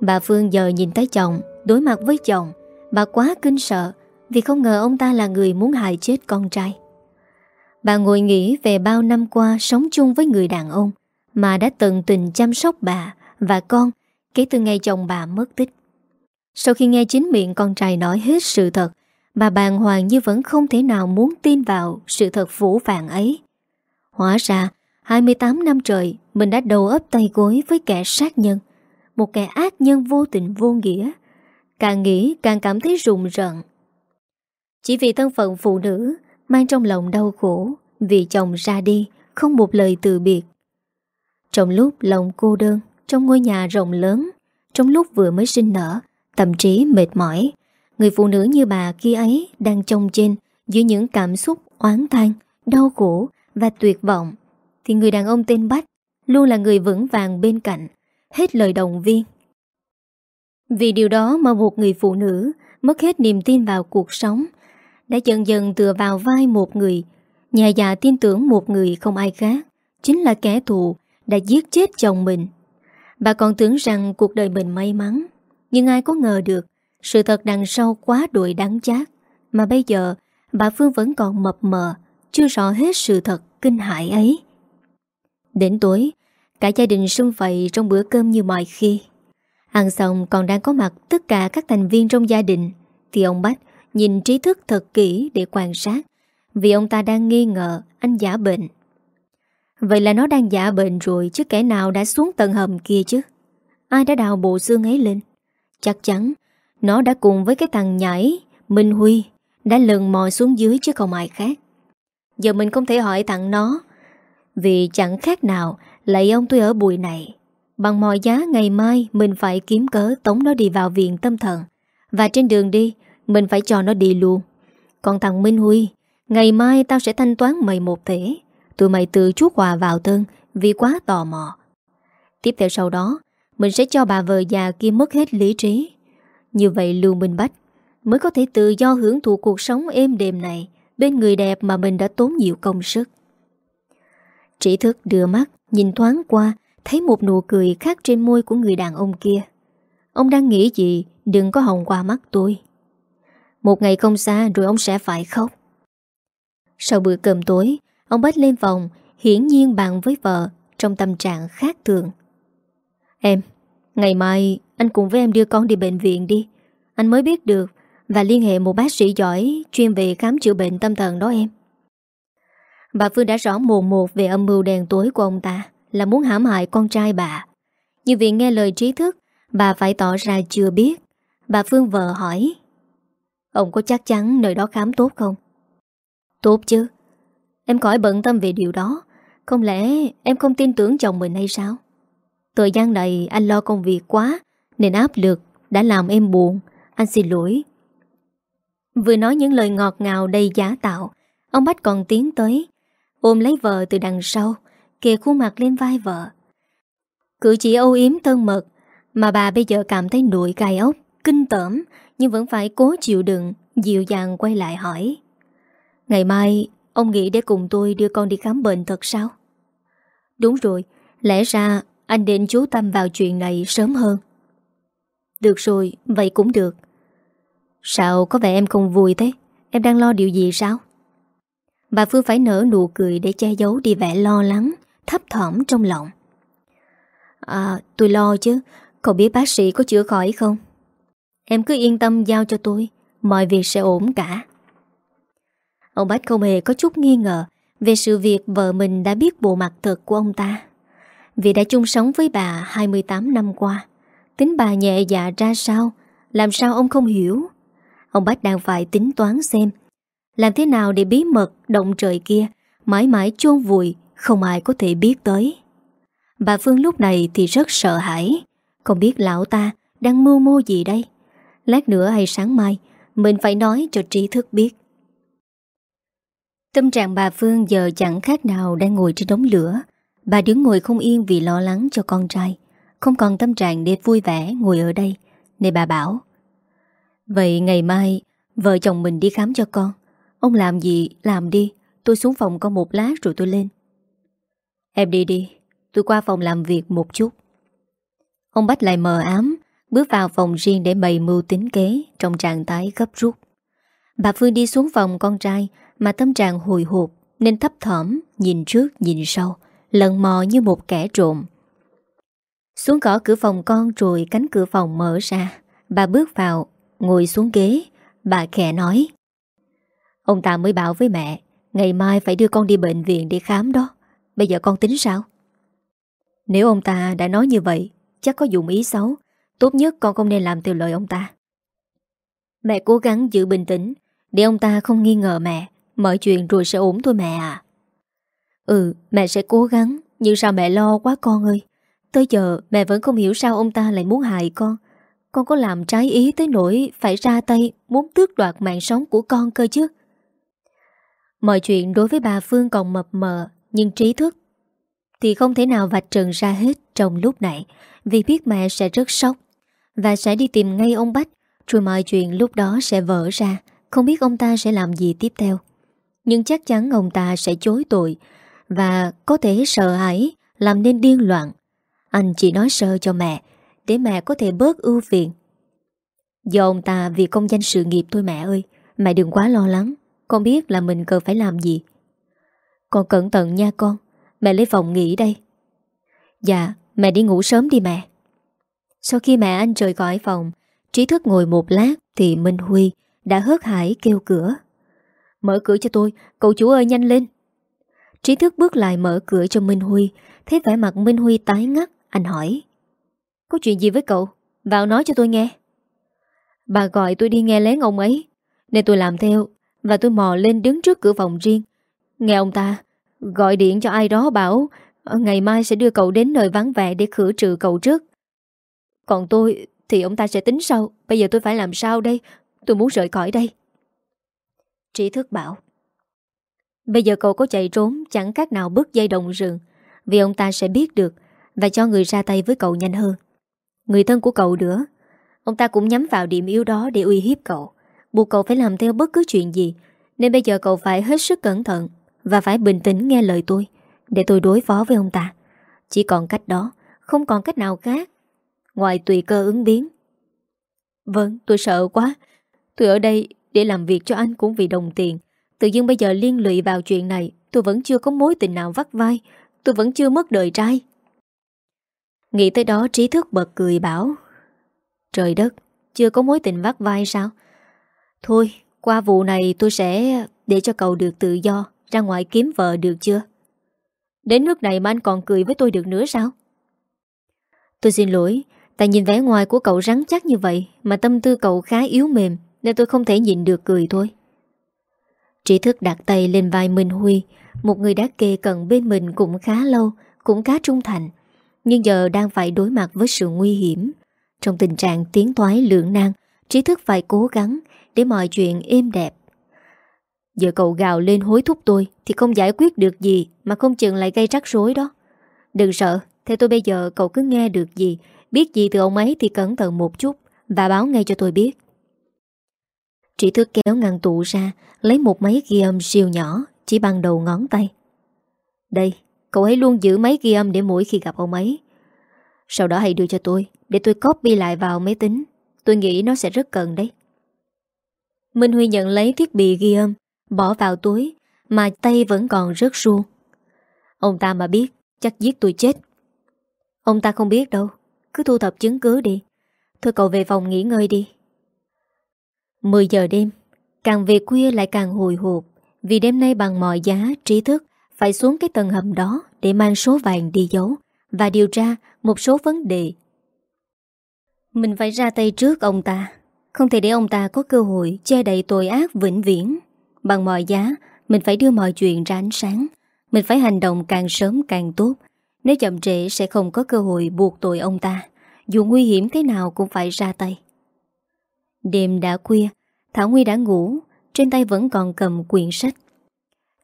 [SPEAKER 1] Bà Phương giờ nhìn thấy chồng Đối mặt với chồng Bà quá kinh sợ Vì không ngờ ông ta là người muốn hại chết con trai. Bà ngồi nghĩ về bao năm qua Sống chung với người đàn ông Mà đã tận tình chăm sóc bà Và con Kể từ ngày chồng bà mất tích. Sau khi nghe chính miệng con trai nói hết sự thật Bà bàng hoàng như vẫn không thể nào muốn tin vào sự thật vũ vàng ấy. Hóa ra, 28 năm trời, mình đã đầu ấp tay gối với kẻ sát nhân. Một kẻ ác nhân vô tình vô nghĩa Càng nghĩ càng cảm thấy rùng rợn Chỉ vì thân phận phụ nữ Mang trong lòng đau khổ Vì chồng ra đi Không một lời từ biệt Trong lúc lòng cô đơn Trong ngôi nhà rộng lớn Trong lúc vừa mới sinh nở Tâm trí mệt mỏi Người phụ nữ như bà khi ấy Đang trông trên Giữa những cảm xúc oán than Đau khổ và tuyệt vọng Thì người đàn ông tên Bách Luôn là người vững vàng bên cạnh hết lời động viên. Vì điều đó mà một người phụ nữ mất hết niềm tin vào cuộc sống, đã dần dần tựa vào vai một người, nhà già tin tưởng một người không ai khác, chính là kẻ thù đã giết chết chồng mình. Bà còn tưởng rằng cuộc đời mình may mắn, nhưng ai có ngờ được sự thật đằng sau quá đuổi đáng chát, mà bây giờ bà Phương vẫn còn mập mờ, chưa rõ hết sự thật kinh hại ấy. Đến tối, Cả gia đình sung vầy trong bữa cơm như mọi khi. Ăn xong còn đang có mặt tất cả các thành viên trong gia đình Thì ông Bách nhìn trí thức thật kỹ để quan sát Vì ông ta đang nghi ngờ anh giả bệnh. Vậy là nó đang giả bệnh rồi chứ kẻ nào đã xuống tầng hầm kia chứ? Ai đã đào bộ xương ấy lên? Chắc chắn nó đã cùng với cái thằng nhảy Minh Huy Đã lần mò xuống dưới chứ không ai khác. Giờ mình không thể hỏi thằng nó. Vì chẳng khác nào lại ông tôi ở bụi này. Bằng mọi giá ngày mai Mình phải kiếm cớ tống nó đi vào viện tâm thần. Và trên đường đi, Mình phải cho nó đi luôn. Còn thằng Minh Huy, Ngày mai tao sẽ thanh toán mày một thể. Tụi mày tự chuốt quà vào thân Vì quá tò mò. Tiếp theo sau đó, Mình sẽ cho bà vợ già kia mất hết lý trí. Như vậy Lưu Minh Bách Mới có thể tự do hưởng thụ cuộc sống êm đềm này Bên người đẹp mà mình đã tốn nhiều công sức. Trí thức đưa mắt, Nhìn thoáng qua, Thấy một nụ cười khác trên môi của người đàn ông kia. Ông đang nghĩ gì? Đừng có hồng qua mắt tôi. Một ngày không xa rồi ông sẽ phải khóc. Sau bữa cơm tối, Ông Bách lên phòng, Hiển nhiên bàn với vợ Trong tâm trạng khác thường. Em, Ngày mai anh cùng với em đưa con đi bệnh viện đi. Anh mới biết được Và liên hệ một bác sĩ giỏi Chuyên về khám chữa bệnh tâm thần đó em. Bà Phương đã rõ mồn một về âm mưu đèn tối của ông ta, Là muốn hãm hại con trai bà. Nhưng vì nghe lời trí thức, Bà phải tỏ ra chưa biết. Bà Phương vợ hỏi, Ông có chắc chắn nơi đó khám tốt không? Tốt chứ. Em khỏi bận tâm về điều đó. Không lẽ em không tin tưởng chồng mình hay sao? Thời gian này anh lo công việc quá nên áp lực đã làm em buồn. Anh xin lỗi. Vừa nói những lời ngọt ngào đầy giả tạo, Ông Bách còn tiến tới, Ôm lấy vợ từ đằng sau, Kề khuôn mặt lên vai vợ. Cử chỉ âu yếm thân mật, Mà bà bây giờ cảm thấy nụi cài ốc, Kinh tởm, Nhưng vẫn phải cố chịu đựng, Dịu dàng quay lại hỏi. Ngày mai, ông nghĩ để cùng tôi đưa con đi khám bệnh thật sao? Đúng rồi, Lẽ ra anh định chú tâm vào chuyện này sớm hơn. Được rồi, Vậy cũng được. Sao có vẻ em không vui thế? Em đang lo điều gì sao? Bà Phương phải nở nụ cười để che giấu đi vẻ lo lắng, Thấp thỏm trong lòng. À tôi lo chứ. Cậu biết bác sĩ có chữa khỏi không? Em cứ yên tâm giao cho tôi. Mọi việc sẽ ổn cả. Ông Bách không hề có chút nghi ngờ Về sự việc vợ mình đã biết bộ mặt thật của ông ta. Vì đã chung sống với bà 28 năm qua Tính bà nhẹ dạ ra sao? Làm sao ông không hiểu? Ông Bách đang phải tính toán xem. Làm thế nào để bí mật động trời kia, Mãi mãi chôn vùi, Không ai có thể biết tới. Bà Phương lúc này thì rất sợ hãi. Không biết lão ta đang mưu mô gì đây? Lát nữa hay sáng mai, Mình phải nói cho trí thức biết. Tâm trạng bà Phương giờ chẳng khác nào đang ngồi trên đống lửa. Bà đứng ngồi không yên vì lo lắng cho con trai. Không còn tâm trạng để vui vẻ ngồi ở đây. Nên bà bảo, Vậy ngày mai Vợ chồng mình đi khám cho con. Ông làm gì, làm đi. Tôi xuống phòng con một lát rồi tôi lên. Em đi đi, Tôi qua phòng làm việc một chút. Ông Bách lại mờ ám, Bước vào phòng riêng để bày mưu tính kế Trong trạng thái gấp rút. Bà Phương đi xuống phòng con trai Mà tâm trạng hồi hộp Nên thấp thỏm, Nhìn trước, nhìn sau, Lần mò như một kẻ trộm. Xuống gõ cửa phòng con rồi cánh cửa phòng mở ra. Bà bước vào, Ngồi xuống ghế. Bà khẽ nói, Ông ta mới bảo với mẹ, Ngày mai phải đưa con đi bệnh viện để khám đó. Bây giờ con tính sao? Nếu ông ta đã nói như vậy, Chắc có dụng ý xấu. Tốt nhất con không nên làm theo lời ông ta. Mẹ cố gắng giữ bình tĩnh, Để ông ta không nghi ngờ mẹ. Mọi chuyện rồi sẽ ổn thôi mẹ à Ừ mẹ sẽ cố gắng, Nhưng sao mẹ lo quá con ơi? Tới giờ mẹ vẫn không hiểu sao ông ta lại muốn hại con con có làm trái ý tới nỗi phải ra tay muốn tước đoạt mạng sống của con cơ chứ. Mọi chuyện đối với bà Phương còn mập mờ, nhưng trí thức thì không thể nào vạch trần ra hết trong lúc này vì biết mẹ sẽ rất sốc và sẽ đi tìm ngay ông Bách rồi mọi chuyện lúc đó sẽ vỡ ra không biết ông ta sẽ làm gì tiếp theo. Nhưng chắc chắn ông ta sẽ chối tội và có thể sợ hãi làm nên điên loạn. Anh chỉ nói sơ cho mẹ để mẹ có thể bớt ưu phiền. Do ông ta vì công danh sự nghiệp thôi mẹ ơi, mẹ đừng quá lo lắng, con biết là mình cần phải làm gì. Con cẩn thận nha con, mẹ lấy phòng nghỉ đây. Dạ, mẹ đi ngủ sớm đi mẹ. Sau khi mẹ anh rời khỏi phòng, Trí thức ngồi một lát thì Minh Huy đã hớt hải kêu cửa. Mở cửa cho tôi, cậu chủ ơi nhanh lên. Trí thức bước lại mở cửa cho Minh Huy, thấy vẻ mặt Minh Huy tái ngắt, anh hỏi. Có chuyện gì với cậu? Vào nói cho tôi nghe. Bà gọi tôi đi nghe lén ông ấy. Nên tôi làm theo Và tôi mò lên đứng trước cửa phòng riêng. Nghe ông ta Gọi điện cho ai đó bảo ờ, Ngày mai sẽ đưa cậu đến nơi vắng vẻ Để khử trừ cậu trước. Còn tôi thì ông ta sẽ tính sau. Bây giờ tôi phải làm sao đây? Tôi muốn rời khỏi đây. Trí thức bảo. Bây giờ cậu có chạy trốn, Chẳng cách nào bước dây đồng rừng. Vì ông ta sẽ biết được và cho người ra tay với cậu nhanh hơn. Người thân của cậu nữa. Ông ta cũng nhắm vào điểm yếu đó để uy hiếp cậu. Buộc cậu phải làm theo bất cứ chuyện gì, Nên bây giờ cậu phải hết sức cẩn thận Và phải bình tĩnh nghe lời tôi Để tôi đối phó với ông ta. Chỉ còn cách đó, Không còn cách nào khác. Ngoài tùy cơ ứng biến. Vâng tôi sợ quá. Tôi ở đây để làm việc cho anh cũng vì đồng tiền. Tự dưng bây giờ liên lụy vào chuyện này, Tôi vẫn chưa có mối tình nào vắt vai. Tôi vẫn chưa mất đời trai. Nghĩ tới đó trí thức bật cười bảo, Trời đất, Chưa có mối tình vắt vai sao? Thôi, qua vụ này tôi sẽ Để cho cậu được tự do, Ra ngoài kiếm vợ được chưa? Đến nước này mà anh còn cười với tôi được nữa sao? Tôi xin lỗi, Tại nhìn vẻ ngoài của cậu rắn chắc như vậy Mà tâm tư cậu khá yếu mềm Nên tôi không thể nhịn được cười thôi. Trí thức đặt tay lên vai Minh Huy, Một người đã kề cận bên mình cũng khá lâu, Cũng khá trung thành nhưng giờ đang phải đối mặt với sự nguy hiểm. Trong tình trạng tiến thoái lưỡng nan, Trí thức phải cố gắng Để mọi chuyện êm đẹp. Giờ cậu gào lên hối thúc tôi Thì không giải quyết được gì Mà không chừng lại gây rắc rối đó. Đừng sợ Theo tôi bây giờ cậu cứ nghe được gì Biết gì từ ông ấy thì cẩn thận một chút Và báo ngay cho tôi biết. Trí thức kéo ngăn tủ ra Lấy một máy ghi âm siêu nhỏ Chỉ bằng đầu ngón tay. Đây Cậu ấy luôn giữ máy ghi âm để mỗi khi gặp ông ấy. Sau đó hãy đưa cho tôi, Để tôi copy lại vào máy tính. Tôi nghĩ nó sẽ rất cần đấy. Minh Huy nhận lấy thiết bị ghi âm, Bỏ vào túi, Mà tay vẫn còn rất suông Ông ta mà biết, Chắc giết tôi chết. Ông ta không biết đâu, Cứ thu thập chứng cứ đi. Thôi cậu về phòng nghỉ ngơi đi. 10 giờ đêm, Càng về khuya lại càng hồi hộp, Vì đêm nay bằng mọi giá, trí thức phải xuống cái tầng hầm đó Để mang số vàng đi giấu Và điều tra một số vấn đề. Mình phải ra tay trước ông ta. Không thể để ông ta có cơ hội Che đậy tội ác vĩnh viễn. Bằng mọi giá, Mình phải đưa mọi chuyện ra ánh sáng. Mình phải hành động càng sớm càng tốt. Nếu chậm trễ sẽ không có cơ hội buộc tội ông ta. Dù nguy hiểm thế nào cũng phải ra tay. Đêm đã khuya, Thảo Nguy đã ngủ, Trên tay vẫn còn cầm quyển sách.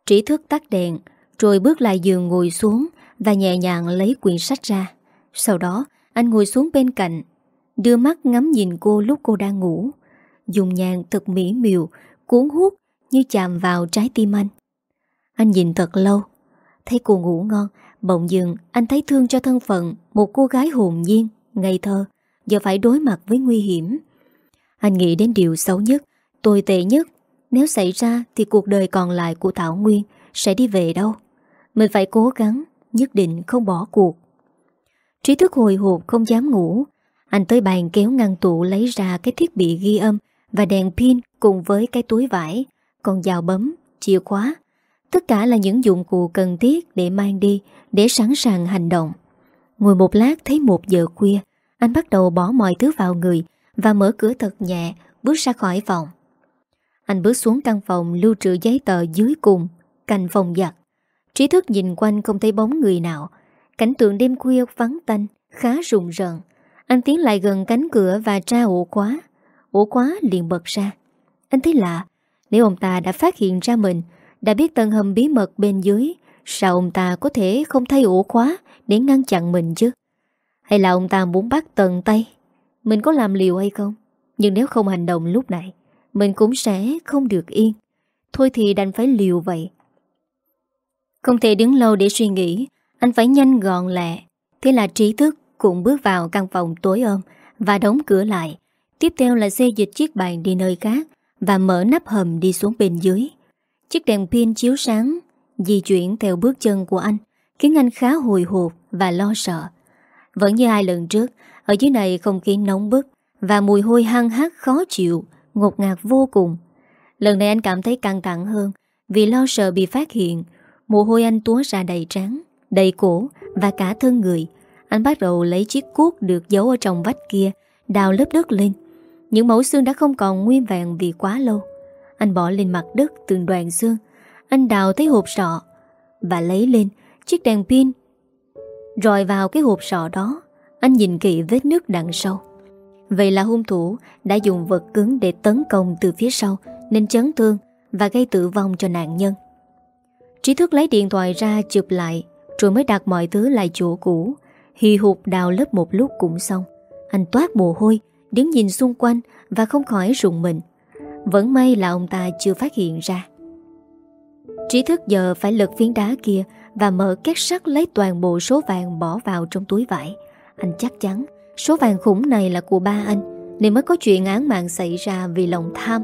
[SPEAKER 1] Trí thức tắt đèn rồi bước lại giường ngồi xuống Và nhẹ nhàng lấy quyển sách ra. Sau đó anh ngồi xuống bên cạnh Đưa mắt ngắm nhìn cô lúc cô đang ngủ. Dùng nhàn thật mỹ miều Cuốn hút như chạm vào trái tim anh. Anh nhìn thật lâu Thấy cô ngủ ngon. Bỗng dừng anh thấy thương cho thân phận Một cô gái hồn nhiên, ngây thơ Giờ phải đối mặt với nguy hiểm. Anh nghĩ đến điều xấu nhất Tồi tệ nhất Nếu xảy ra thì cuộc đời còn lại của Thảo Nguyên Sẽ đi về đâu? Mình phải cố gắng Nhất định không bỏ cuộc. Trí thức hồi hộp không dám ngủ. Anh tới bàn kéo ngăn tủ lấy ra Cái thiết bị ghi âm Và đèn pin cùng với cái túi vải. Còn dao bấm, chìa khóa. Tất cả là những dụng cụ cần thiết Để mang đi Để sẵn sàng hành động. Ngồi một lát thấy một giờ khuya Anh bắt đầu bỏ mọi thứ vào người Và mở cửa thật nhẹ Bước ra khỏi phòng. Anh bước xuống căn phòng lưu trữ giấy tờ dưới cùng, cạnh phòng giặt. Trí thức nhìn quanh không thấy bóng người nào. Cảnh tượng đêm khuya vắng tanh, khá rùng rợn. Anh tiến lại gần cánh cửa và tra ổ khóa. Ổ khóa liền bật ra. Anh thấy lạ, nếu ông ta đã phát hiện ra mình, đã biết tầng hầm bí mật bên dưới, sao ông ta có thể không thay ổ khóa để ngăn chặn mình chứ? Hay là ông ta muốn bắt tầng tay? Mình có làm liều hay không? Nhưng nếu không hành động lúc này, mình cũng sẽ không được yên Thôi thì đành phải liều vậy không thể đứng lâu để suy nghĩ Anh phải nhanh gọn lẹ Thế là trí thức cũng bước vào căn phòng tối ôm Và đóng cửa lại Tiếp theo là xe dịch chiếc bàn đi nơi khác Và mở nắp hầm đi xuống bên dưới Chiếc đèn pin chiếu sáng Di chuyển theo bước chân của anh, Khiến anh khá hồi hộp và lo sợ Vẫn như hai lần trước, Ở dưới này không khí nóng bức Và mùi hôi hăng hát khó chịu, ngột ngạt vô cùng. Lần này anh cảm thấy căng thẳng hơn vì lo sợ bị phát hiện. Mồ hôi anh túa ra đầy trắng, đầy cổ và cả thân người. Anh bắt đầu lấy chiếc cuốc được giấu ở trong vách kia, đào lớp đất lên. Những mẫu xương đã không còn nguyên vẹn vì quá lâu. Anh bỏ lên mặt đất từng đoàn xương. Anh đào thấy hộp sọ và lấy lên chiếc đèn pin. Rồi vào cái hộp sọ đó, anh nhìn kỹ vết nước đằng sau. Vậy là hung thủ đã dùng vật cứng để tấn công từ phía sau nên chấn thương và gây tử vong cho nạn nhân. Trí thức lấy điện thoại ra chụp lại rồi mới đặt mọi thứ lại chỗ cũ. Hì hụt đào lớp một lúc cũng xong. Anh toát mồ hôi, đứng nhìn xung quanh và không khỏi rụng mình. Vẫn may là ông ta chưa phát hiện ra. Trí thức giờ phải lật phiến đá kia và mở két sắt lấy toàn bộ số vàng bỏ vào trong túi vải. Anh chắc chắn Số vàng khủng này là của ba anh Nên mới có chuyện án mạng xảy ra vì lòng tham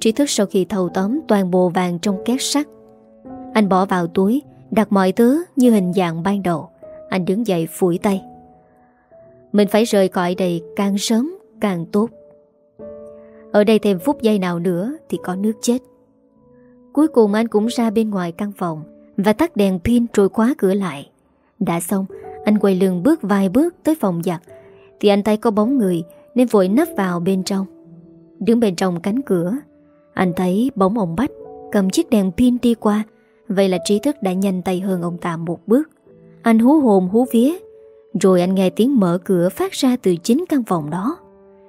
[SPEAKER 1] Trí thức sau khi thâu tóm toàn bộ vàng trong két sắt anh bỏ vào túi, Đặt mọi thứ như hình dạng ban đầu. Anh đứng dậy phủi tay. Mình phải rời khỏi đây càng sớm, càng tốt. Ở đây thêm phút giây nào nữa Thì có nước chết. Cuối cùng anh cũng ra bên ngoài căn phòng Và tắt đèn pin rồi khóa cửa lại. Đã xong, Anh quay lưng bước vài bước tới phòng giặt. Thì anh thấy có bóng người Nên vội nấp vào bên trong. Đứng bên trong cánh cửa, Anh thấy bóng ông Bách Cầm chiếc đèn pin đi qua. Vậy là trí thức đã nhanh tay hơn ông ta một bước. Anh hú hồn hú vía, Rồi anh nghe tiếng mở cửa phát ra từ chính căn phòng đó.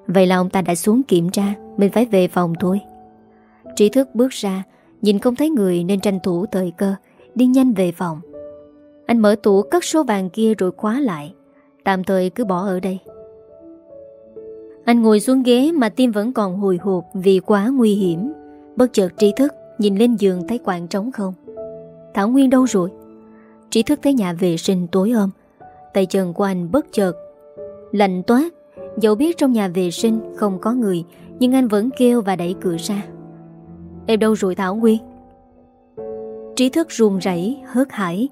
[SPEAKER 1] Vậy là ông ta đã xuống kiểm tra, Mình phải về phòng thôi. Trí thức bước ra, Nhìn không thấy người nên tranh thủ thời cơ, Đi nhanh về phòng. Anh mở tủ cất số vàng kia rồi khóa lại. Tạm thời cứ bỏ ở đây. Anh ngồi xuống ghế mà tim vẫn còn hồi hộp Vì quá nguy hiểm. Bất chợt trí thức Nhìn lên giường thấy quạng trống không. Thảo Nguyên đâu rồi? Trí thức thấy nhà vệ sinh tối ôm Tay chân của anh bất chợt Lạnh toát. Dẫu biết trong nhà vệ sinh không có người, Nhưng anh vẫn kêu và đẩy cửa ra. Em đâu rồi Thảo Nguyên? Trí thức run rẩy, hớt hải.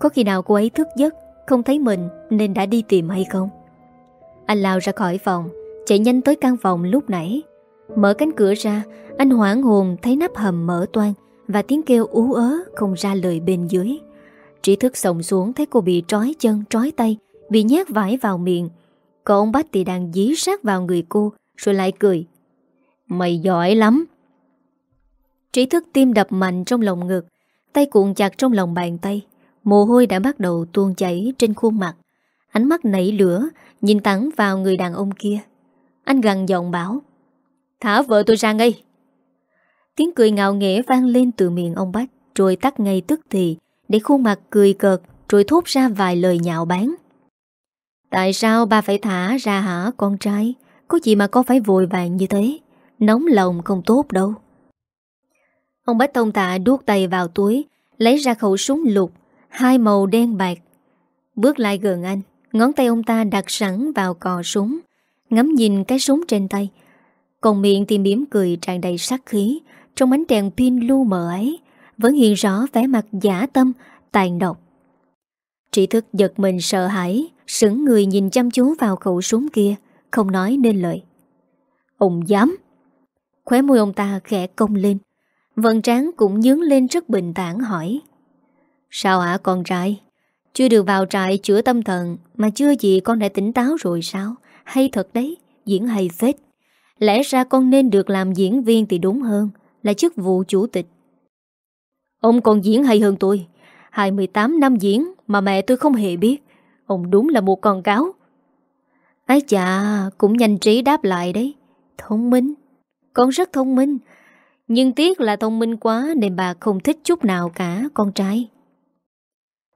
[SPEAKER 1] Có khi nào cô ấy thức giấc, Không thấy mình nên đã đi tìm hay không? Anh lao ra khỏi phòng, Chạy nhanh tới căn phòng lúc nãy. Mở cánh cửa ra, Anh hoảng hồn thấy nắp hầm mở toan và tiếng kêu ú ớ không ra lời bên dưới. Trí thức sồng xuống thấy cô bị trói chân, trói tay, Bị nhát vải vào miệng. Còn ông Bách thì đang dí sát vào người cô, Rồi lại cười. Mày giỏi lắm. Trí thức tim đập mạnh trong lòng ngực, Tay cuộn chặt trong lòng bàn tay. Mồ hôi đã bắt đầu tuôn chảy trên khuôn mặt. Ánh mắt nảy lửa, Nhìn thẳng vào người đàn ông kia. Anh gần giọng bảo, Thả vợ tôi ra ngay. Tiếng cười ngạo nghẽ vang lên từ miệng ông Bách, Rồi tắt ngay tức thì, Để khuôn mặt cười cợt, Rồi thốt ra vài lời nhạo bán Tại sao ba phải thả ra hả, con trai? Có gì mà con phải vội vàng như thế? Nóng lòng không tốt đâu. Ông Bách Tông Tạ đuốt tay vào túi, Lấy ra khẩu súng lục, Hai màu đen bạc. Bước lại gần anh, Ngón tay ông ta đặt sẵn vào cò súng, Ngắm nhìn cái súng trên tay. Còn miệng thì mỉm cười tràn đầy sát khí trong ánh đèn pin lu mờ ấy, Vẫn hiện rõ vẻ mặt giả tâm, Tàn độc. Trị thức giật mình sợ hãi, Sững người nhìn chăm chú vào khẩu súng kia, Không nói nên lời. Ông dám! Khóe môi ông ta khẽ cong lên Vân tráng cũng nhướng lên rất bình tản hỏi. Sao hả con trai? Chưa được vào trại chữa tâm thần, Mà chưa gì con đã tỉnh táo rồi sao? Hay thật đấy, Diễn hay phết. Lẽ ra con nên được làm diễn viên thì đúng hơn. Là chức vụ chủ tịch. Ông còn diễn hay hơn tôi. 28 năm diễn Mà mẹ tôi không hề biết. Ông đúng là một con cáo. Ái chà, Cũng nhanh trí đáp lại đấy. Thông minh. Con rất thông minh. Nhưng tiếc là thông minh quá Nên bà không thích chút nào cả con trai.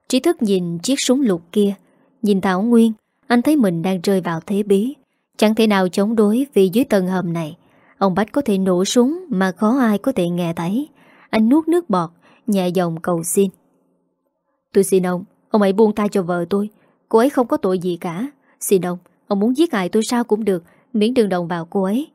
[SPEAKER 1] Trí thức nhìn chiếc súng lục kia. Nhìn Thảo Nguyên, Anh thấy mình đang rơi vào thế bí. Chẳng thể nào chống đối vì dưới tầng hầm này. Ông Bách có thể nổ súng Mà khó ai có thể nghe thấy. Anh nuốt nước bọt, Nhẹ giọng cầu xin. Tôi xin ông Ông hãy buông tay cho vợ tôi. Cô ấy không có tội gì cả. Xin ông Ông muốn giết hại tôi sao cũng được, Miễn đừng đồng vào cô ấy.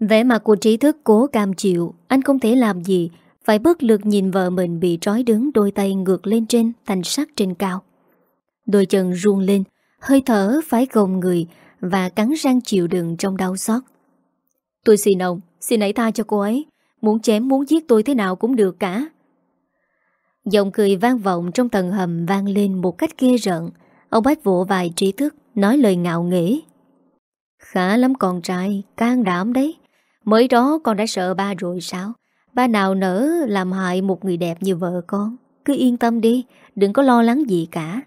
[SPEAKER 1] Vẻ mặt của trí thức cố cam chịu, Anh không thể làm gì, Phải bất lực nhìn vợ mình bị trói đứng Đôi tay ngược lên trên, thành sắt trên cao. Đôi chân run lên, Hơi thở phải gồng người Và cắn răng chịu đựng trong đau xót. Tôi xin ông, Xin hãy tha cho cô ấy. Muốn chém, muốn giết tôi thế nào cũng được cả. Giọng cười vang vọng trong tầng hầm vang lên một cách ghê rợn. Ông bách vỗ vài trí thức, Nói lời ngạo nghễ. Khá lắm con trai, Can đảm đấy. Mới đó con đã sợ ba rồi sao? Ba nào nỡ làm hại một người đẹp như vợ con? Cứ yên tâm đi, Đừng có lo lắng gì cả.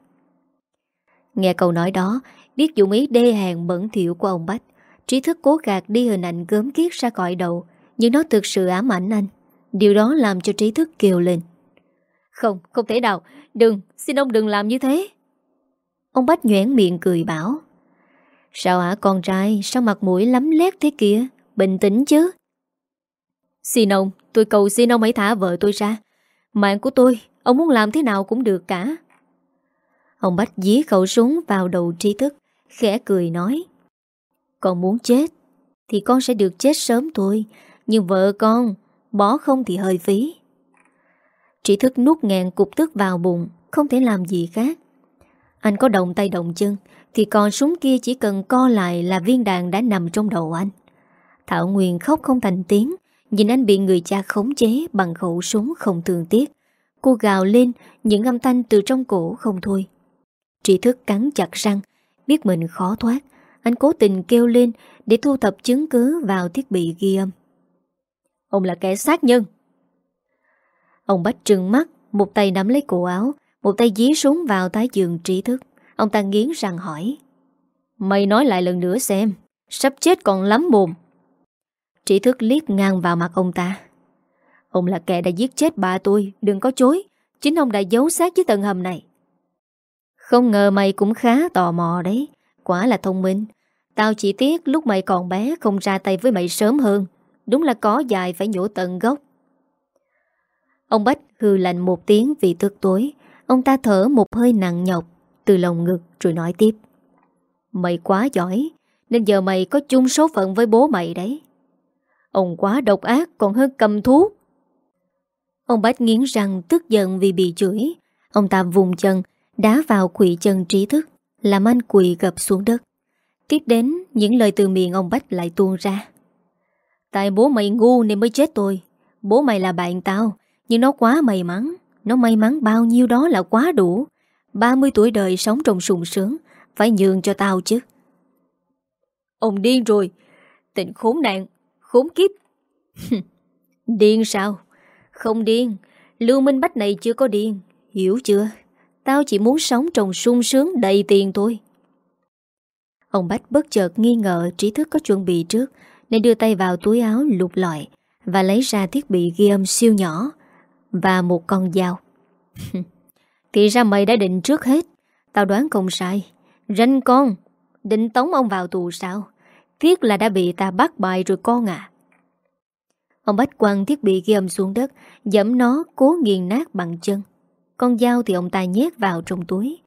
[SPEAKER 1] Nghe câu nói đó, Biết dụng ý đê hèn bẩn thiểu của ông Bách. Trí thức cố gạt đi hình ảnh gớm kiết ra cõi đầu Nhưng nó thực sự ám ảnh anh. Điều đó làm cho trí thức kêu lên. Không, không thể nào. Đừng, xin ông đừng làm như thế. Ông Bách nhoảng miệng cười bảo. Sao hả con trai? Sao mặt mũi lắm lét thế kia? Bình tĩnh chứ. Xin ông, tôi cầu xin ông hãy thả vợ tôi ra. Mạng của tôi Ông muốn làm thế nào cũng được cả. Ông Bách dí khẩu súng vào đầu trí thức Khẽ cười nói. Con muốn chết, Thì con sẽ được chết sớm thôi. Nhưng vợ con, Bỏ không thì hơi phí. Trí thức nuốt ngàn cục tức vào bụng, Không thể làm gì khác. Anh có động tay động chân, Thì con súng kia chỉ cần co lại Là viên đạn đã nằm trong đầu anh. Thảo Nguyên khóc không thành tiếng, Nhìn anh bị người cha khống chế Bằng khẩu súng không thường tiếc. Cô gào lên, những âm thanh từ trong cổ không thôi. Trị thức cắn chặt răng, Biết mình khó thoát. Anh cố tình kêu lên Để thu thập chứng cứ vào thiết bị ghi âm. Ông là kẻ sát nhân. Ông bắt trừng mắt, Một tay nắm lấy cổ áo, Một tay dí súng vào tái giường trí thức. Ông ta nghiến răng hỏi, Mày nói lại lần nữa xem, Sắp chết còn lắm mồm. Trí thức liếc ngang vào mặt ông ta. Ông là kẻ đã giết chết bà tôi, Đừng có chối, Chính ông đã giấu xác dưới tầng hầm này. Không ngờ mày cũng khá tò mò đấy. Quả là thông minh. Tao chỉ tiếc lúc mày còn bé Không ra tay với mày sớm hơn. Đúng là có dài phải nhổ tận gốc. Ông Bách hư lạnh một tiếng vì tức tối. Ông ta thở một hơi nặng nhọc Từ lòng ngực rồi nói tiếp. Mày quá giỏi, Nên giờ mày có chung số phận với bố mày đấy. Ông quá độc ác, còn hơn cầm thú. Ông Bách nghiến răng, tức giận vì bị chửi. Ông ta vùng chân, Đá vào quỷ chân trí thức. Làm anh quỳ gập xuống đất. Tiếp đến, những lời từ miệng ông Bách lại tuôn ra. Tại bố mày ngu nên mới chết tôi. Bố mày là bạn tao, Nhưng nó quá may mắn. Nó may mắn bao nhiêu đó là quá đủ. 30 tuổi đời sống trong sùng sướng, Phải nhường cho tao chứ. Ông điên rồi. Tình khốn nạn, Khốn kiếp. Điên sao? Không điên. Lưu Minh Bách này chưa có điên. Hiểu chưa? Tao chỉ muốn sống trong sung sướng đầy tiền thôi. Ông Bách bất chợt nghi ngờ trí thức có chuẩn bị trước, Nên đưa tay vào túi áo lục lọi Và lấy ra thiết bị ghi âm siêu nhỏ Và một con dao. Thì ra mày đã định trước hết. Tao đoán không sai. Ranh con, Định tống ông vào tù sao? Tiếc là đã bị ta bắt bài rồi con à. Ông Bách quăng thiết bị ghi âm xuống đất Dẫm nó cố nghiền nát bằng chân. Con dao thì ông ta nhét vào trong túi.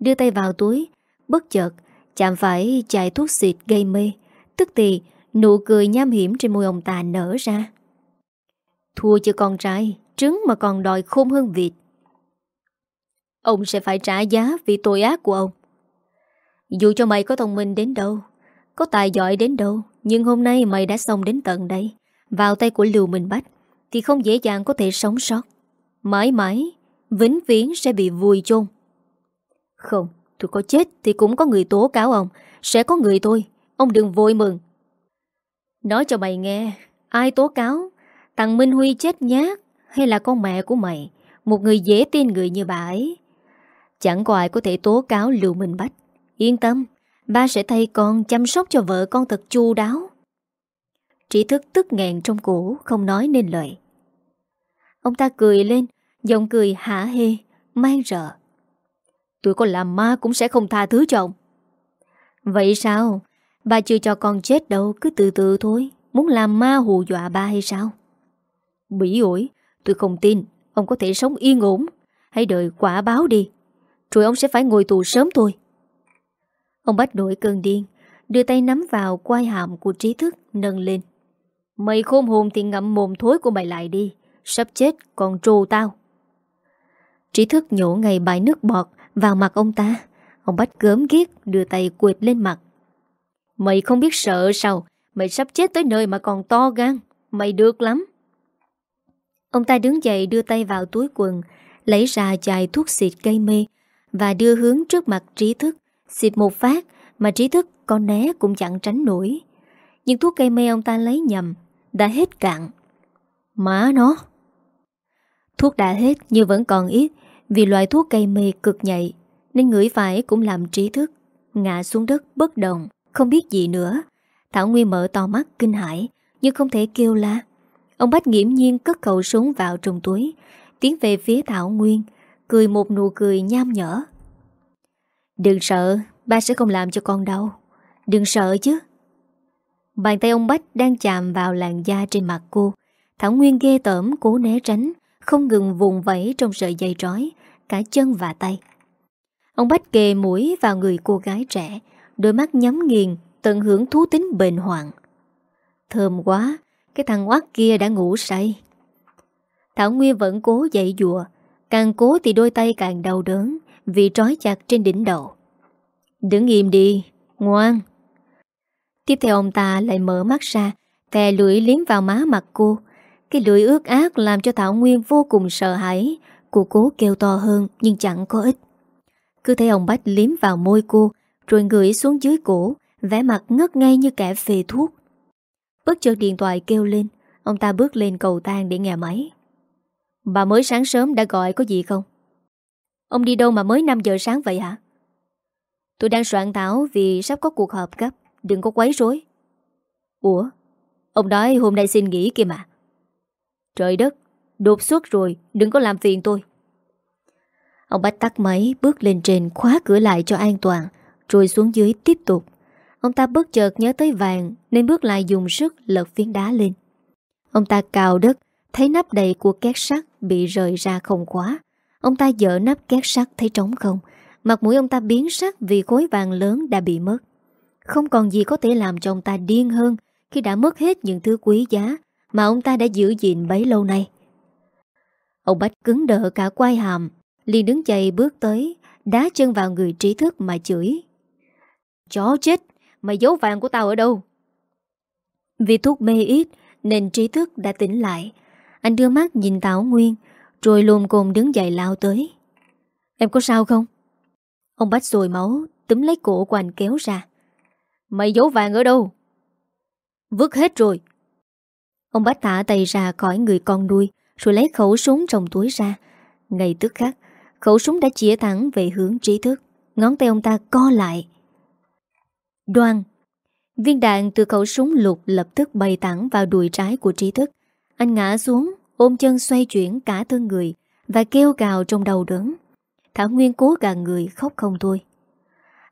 [SPEAKER 1] Đưa tay vào túi, Bất chợt, chạm phải chai thuốc xịt gây mê. Tức thì, nụ cười nham hiểm trên môi ông ta nở ra. Thua cho con trai, Trứng mà còn đòi khôn hơn vịt. Ông sẽ phải trả giá vì tội ác của ông. Dù cho mày có thông minh đến đâu, Có tài giỏi đến đâu, Nhưng hôm nay mày đã xong đến tận đây. Vào tay của Lưu Minh Bách Thì không dễ dàng có thể sống sót. Mãi mãi Vĩnh viễn sẽ bị vùi chôn. Không, Tôi có chết thì cũng có người tố cáo ông. Sẽ có người tôi. Ông đừng vui mừng. Nói cho mày nghe, Ai tố cáo? Thằng Minh Huy chết nhát Hay là con mẹ của mày? Một người dễ tin người như bà ấy. Chẳng có ai có thể tố cáo Lưu Minh Bách. Yên tâm, Ba sẽ thay con chăm sóc cho vợ con thật chu đáo. Trí thức tức nghẹn trong cổ, Không nói nên lời. Ông ta cười lên Giọng cười hả hê, Mang rợ. Tôi có làm ma cũng sẽ không tha thứ cho ông. Vậy sao? Bà chưa cho con chết đâu, Cứ từ từ thôi. Muốn làm ma hù dọa ba hay sao? Bỉ ổi, Tôi không tin Ông có thể sống yên ổn. Hãy đợi quả báo đi, Rồi ông sẽ phải ngồi tù sớm thôi. Ông bắt nổi cơn điên, Đưa tay nắm vào quai hàm của trí thức, Nâng lên. Mày khôn hồn thì ngậm mồm thối của mày lại đi, Sắp chết còn trù tao. Trí thức nhổ ngày bài nước bọt vào mặt ông ta. Ông Bách gớm ghét đưa tay quệt lên mặt. Mày không biết sợ sao? Mày sắp chết tới nơi mà còn to gan. Mày được lắm. Ông ta đứng dậy đưa tay vào túi quần, Lấy ra chai thuốc xịt cây mê Và đưa hướng trước mặt trí thức. Xịt một phát Mà trí thức con né cũng chẳng tránh nổi. Nhưng thuốc cây mê ông ta lấy nhầm, Đã hết cạn. Má nó! Thuốc đã hết nhưng vẫn còn ít vì loại thuốc cây mê cực nhạy, Nên ngửi phải cũng làm trí thức, Ngã xuống đất bất động, Không biết gì nữa. Thảo Nguyên mở to mắt, kinh hãi, Nhưng không thể kêu la. Ông Bách nghiễm nhiên cất khẩu súng vào trong túi, Tiến về phía Thảo Nguyên, Cười một nụ cười nham nhở. Đừng sợ, Ba sẽ không làm cho con đau. Đừng sợ chứ. Bàn tay ông Bách đang chạm vào làn da trên mặt cô, Thảo Nguyên ghê tởm cố né tránh. Không ngừng vùng vẫy trong sợi dây trói cả chân và tay. Ông Bách kề mũi vào người cô gái trẻ, đôi mắt nhắm nghiền, tận hưởng thú tính bền hoạn Thơm quá, cái thằng oát kia đã ngủ say. Thảo Nguyên vẫn cố dậy dùa, càng cố thì đôi tay càng đau đớn vì trói chặt trên đỉnh đầu. Đứng im đi, ngoan. Tiếp theo ông ta lại mở mắt ra, thè lưỡi liếm vào má mặt cô. Cái lưỡi ướt ác làm cho Thảo Nguyên vô cùng sợ hãi, Cô cố kêu to hơn nhưng chẳng có ích. Cứ thấy ông Bách liếm vào môi cô Rồi ngửi xuống dưới cổ vẻ mặt ngất ngay như kẻ phê thuốc. Bất chợt điện thoại kêu lên Ông ta bước lên cầu thang để nghe máy. Bà mới sáng sớm đã gọi có gì không? Ông đi đâu mà mới 5 giờ sáng vậy hả? Tôi đang soạn thảo vì sắp có cuộc họp gấp Đừng có quấy rối. Ủa? Ông nói hôm nay xin nghỉ kia mà. Trời đất, Đột xuất rồi, Đừng có làm phiền tôi. Ông Bách tắt máy, Bước lên trên, khóa cửa lại cho an toàn, Rồi xuống dưới tiếp tục. Ông ta bất chợt nhớ tới vàng, Nên bước lại dùng sức lật phiến đá lên. Ông ta cào đất, Thấy nắp đầy của két sắt Bị rời ra không khóa. Ông ta dỡ nắp két sắt thấy trống không. Mặt mũi ông ta biến sắc vì khối vàng lớn đã bị mất. Không còn gì có thể làm cho ông ta điên hơn Khi đã mất hết những thứ quý giá mà ông ta đã giữ gìn bấy lâu nay. Ông Bách cứng đỡ cả quai hàm, liền đứng dậy bước tới, Đá chân vào người trí thức mà chửi. Chó chết, Mày giấu vàng của tao ở đâu? Vì thuốc mê ít Nên trí thức đã tỉnh lại. Anh đưa mắt nhìn Tảo Nguyên, Rồi lùm cồm đứng dậy lao tới. Em có sao không? Ông Bách rồi máu, Túm lấy cổ của anh kéo ra. Mày giấu vàng ở đâu? Vứt hết rồi Ông Bách thả tay ra khỏi người con đuôi Rồi lấy khẩu súng trong túi ra. Ngay tức khắc, Khẩu súng đã chĩa thẳng về hướng trí thức. Ngón tay ông ta co lại. Đoan! Viên đạn từ khẩu súng lục lập tức bay thẳng vào đùi trái của trí thức. Anh ngã xuống, Ôm chân xoay chuyển cả thân người Và kêu cào trong đầu đớn. Thảo Nguyên cố gạt người khóc không thôi.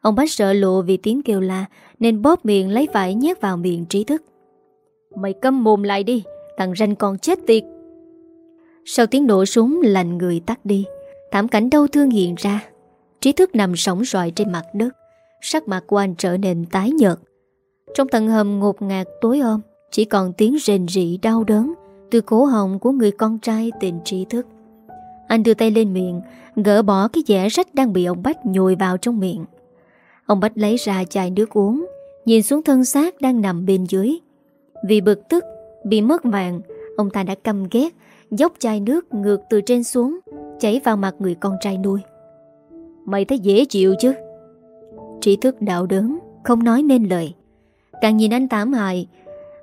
[SPEAKER 1] Ông bác sợ lộ vì tiếng kêu la, Nên bóp miệng lấy vải nhét vào miệng trí thức. Mày câm mồm lại đi, Thằng ranh còn chết tiệt. Sau tiếng nổ súng, lành người tắt đi. Thảm cảnh đau thương hiện ra. Trí thức nằm sóng xoài trên mặt đất. Sắc mặt của anh trở nên tái nhợt. Trong tầng hầm ngột ngạt tối ôm Chỉ còn tiếng rền rỉ đau đớn Từ cổ họng của người con trai tên trí thức. Anh đưa tay lên miệng, Gỡ bỏ cái dẻ rách đang bị ông Bách nhồi vào trong miệng. Ông Bách lấy ra chai nước uống, Nhìn xuống thân xác đang nằm bên dưới. Vì bực tức Bị mất mạng, Ông ta đã căm ghét Dốc chai nước ngược từ trên xuống Chảy vào mặt người con trai nuôi. Mày thấy dễ chịu chứ? Trí thức đạo đớn Không nói nên lời. Càng nhìn anh tám hại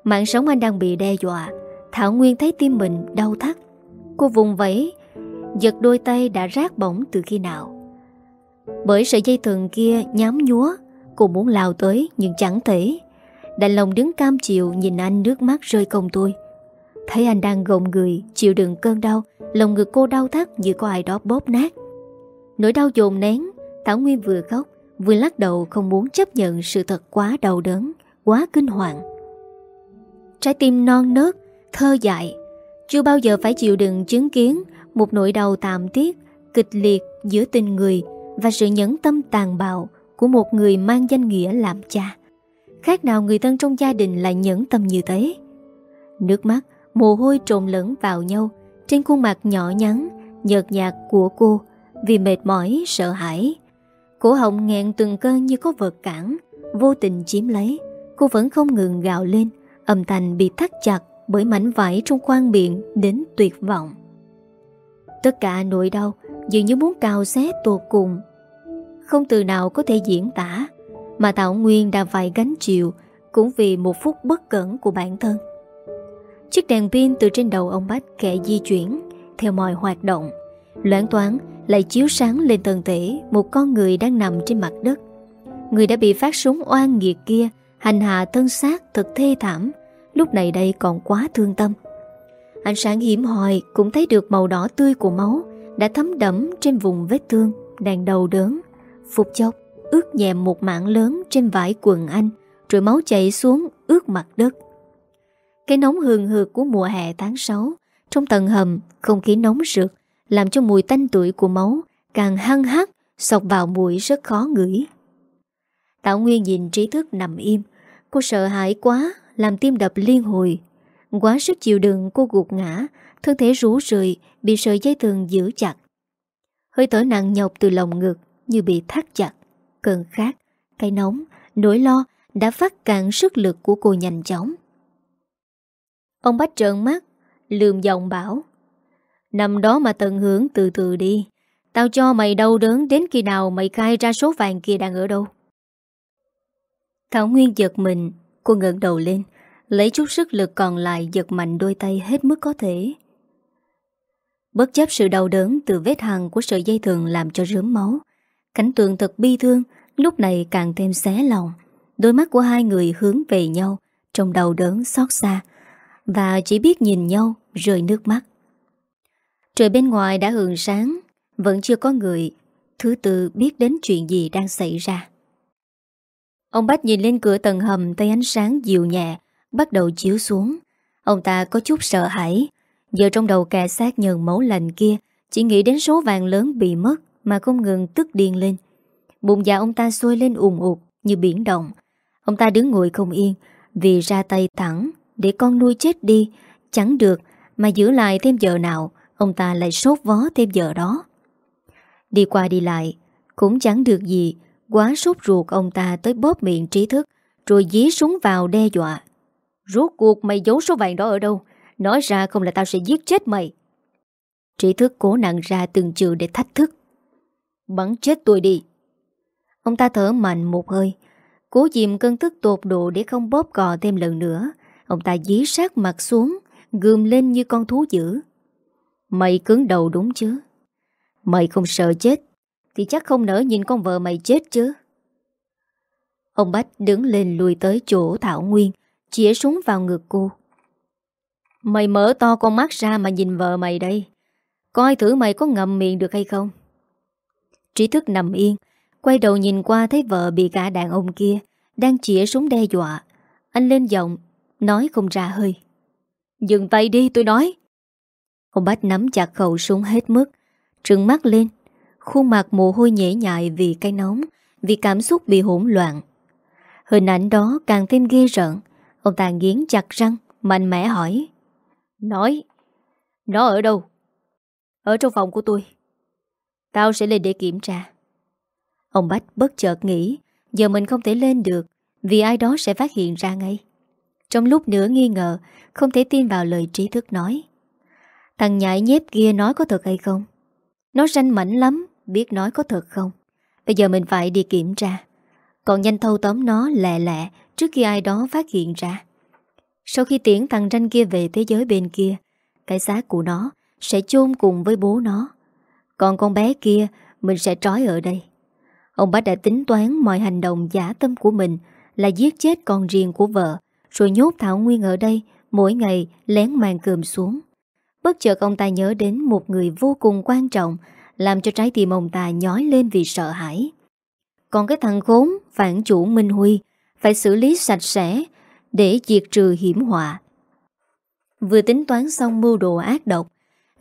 [SPEAKER 1] Mạng sống anh đang bị đe dọa. Thảo Nguyên thấy tim mình đau thắt. Cô vùng vẫy Giật đôi tay đã rát bỏng từ khi nào. Bởi sợi dây thừng kia nhám nhúa Cô muốn lao tới nhưng chẳng thể. Đành lòng đứng cam chịu Nhìn anh nước mắt rơi công tôi. Thấy anh đang gồng người, Chịu đựng cơn đau, Lòng ngực cô đau thắt như có ai đó bóp nát. Nỗi đau dồn nén, Thảo Nguyên vừa khóc, Vừa lắc đầu không muốn chấp nhận sự thật quá đau đớn, Quá kinh hoàng. Trái tim non nớt, Thơ dại, Chưa bao giờ phải chịu đựng chứng kiến Một nỗi đau tạm tiết Kịch liệt giữa tình người Và sự nhẫn tâm tàn bạo Của một người mang danh nghĩa làm cha. Khác nào người thân trong gia đình lại nhẫn tâm như thế. Nước mắt Mồ hôi trộn lẫn vào nhau. Trên khuôn mặt nhỏ nhắn Nhợt nhạt của cô Vì mệt mỏi, sợ hãi. Cổ họng nghẹn từng cơn như có vật cản Vô tình chiếm lấy. Cô vẫn không ngừng gạo lên Âm thanh bị thắt chặt bởi mảnh vải trong khoang miệng đến tuyệt vọng. Tất cả nỗi đau Dường như muốn cào xé tột cùng. Không từ nào có thể diễn tả. Mà Thảo Nguyên đã phải gánh chịu Cũng vì một phút bất cẩn của bản thân. Chiếc đèn pin từ trên đầu ông Bách kẻ di chuyển Theo mọi hoạt động, loãng toán lại chiếu sáng lên tầng thể Một con người đang nằm trên mặt đất. Người đã bị phát súng oan nghiệt kia Hành hạ thân xác thật thê thảm, Lúc này đây còn quá thương tâm. Ánh sáng hiểm hoi Cũng thấy được màu đỏ tươi của máu Đã thấm đẫm trên vùng vết thương Đang đầu đớn Phục chốc ướt nhẹm một mảng lớn Trên vải quần anh Rồi máu chảy xuống ướt mặt đất Cái nóng hừng hực của mùa hè tháng 6 Trong tầng hầm Không khí nóng rực làm cho mùi tanh tuổi của máu càng hăng hắc, sọc vào mũi rất khó ngửi. Tạo Nguyên nhìn trí thức nằm im, cô sợ hãi quá, làm tim đập liên hồi. Quá sức chịu đựng cô gục ngã, thân thể rú rời, bị sợi dây thường giữ chặt. Hơi thở nặng nhọc từ lòng ngực như bị thắt chặt, cơn khát, cái nóng, nỗi lo đã phát cạn sức lực của cô nhanh chóng. Ông Bách trợn mắt, lườm giọng bảo Nằm đó mà tận hưởng từ từ đi Tao cho mày đau đớn đến khi nào mày khai ra số vàng kia đang ở đâu Thảo Nguyên giật mình Cô ngẩng đầu lên Lấy chút sức lực còn lại giật mạnh đôi tay hết mức có thể Bất chấp sự đau đớn từ vết hằn của sợi dây thường làm cho rớm máu Cảnh tượng thật bi thương, Lúc này càng thêm xé lòng. Đôi mắt của hai người hướng về nhau, Trong đầu đớn xót xa, Và chỉ biết nhìn nhau, rơi nước mắt. Trời bên ngoài đã hường sáng, Vẫn chưa có người. Thứ tư biết đến chuyện gì đang xảy ra. Ông Bách nhìn lên cửa tầng hầm, Thấy ánh sáng dịu nhẹ, Bắt đầu chiếu xuống. Ông ta có chút sợ hãi, Giờ trong đầu kẻ sát nhờn máu lành kia, Chỉ nghĩ đến số vàng lớn bị mất. Mà không ngừng tức điên lên. Bụng dạ ông ta sôi lên ùm ụt Như biển động. Ông ta đứng ngồi không yên Vì ra tay thẳng Để con nuôi chết đi. Chẳng được Mà giữ lại thêm giờ nào, Ông ta lại sốt vó thêm giờ đó. Đi qua đi lại, Cũng chẳng được gì. Quá sốt ruột ông ta tới bóp miệng trí thức, Rồi dí súng vào đe dọa. Rốt cuộc mày giấu số vàng đó ở đâu? Nói ra không là tao sẽ giết chết mày. Trí thức cố nặng ra từng chữ để thách thức. Bắn chết tôi đi. Ông ta thở mạnh một hơi. Cố dìm cơn tức tột độ để không bóp cò thêm lần nữa. Ông ta dí sát mặt xuống, Gườm lên như con thú dữ. Mày cứng đầu đúng chứ? Mày không sợ chết, Thì chắc không nỡ nhìn con vợ mày chết chứ. Ông Bách đứng lên lùi tới chỗ Thảo Nguyên Chỉa súng vào ngực cô. Mày mở to con mắt ra mà nhìn vợ mày đây. Coi thử mày có ngậm miệng được hay không. Trí thức nằm yên. Quay đầu nhìn qua thấy vợ bị cả đàn ông kia Đang chỉa súng đe dọa. Anh lên giọng, Nói không ra hơi. Dừng tay đi, tôi nói. Ông Bách nắm chặt khẩu súng hết mức, Trừng mắt lên. Khuôn mặt mồ hôi nhễ nhại vì cái nóng, Vì cảm xúc bị hỗn loạn. Hình ảnh đó càng thêm ghê rợn. Ông ta nghiến chặt răng, Mạnh mẽ hỏi, Nói, Nó ở đâu? Ở trong phòng của tôi. Tao sẽ lên để kiểm tra. Ông Bách bất chợt nghĩ, Giờ mình không thể lên được, Vì ai đó sẽ phát hiện ra ngay. Trong lúc nữa nghi ngờ, Không thể tin vào lời trí thức nói. Thằng nhãi nhép kia nói có thật hay không? Nó ranh mảnh lắm, Biết nói có thật không? Bây giờ mình phải đi kiểm tra. Còn nhanh thâu tóm nó lẹ lẹ Trước khi ai đó phát hiện ra. Sau khi tiễn thằng ranh kia về thế giới bên kia, Cái xác của nó Sẽ chôn cùng với bố nó. Còn con bé kia, Mình sẽ trói ở đây. Ông bác đã tính toán mọi hành động giả tâm của mình Là giết chết con riêng của vợ, Rồi nhốt Thảo Nguyên ở đây, Mỗi ngày lén mang cơm xuống. Bất chợt ông ta nhớ đến một người vô cùng quan trọng, Làm cho trái tim ông ta nhói lên vì sợ hãi. Còn cái thằng khốn phản chủ Minh Huy Phải xử lý sạch sẽ Để diệt trừ hiểm họa. Vừa tính toán xong mưu đồ ác độc,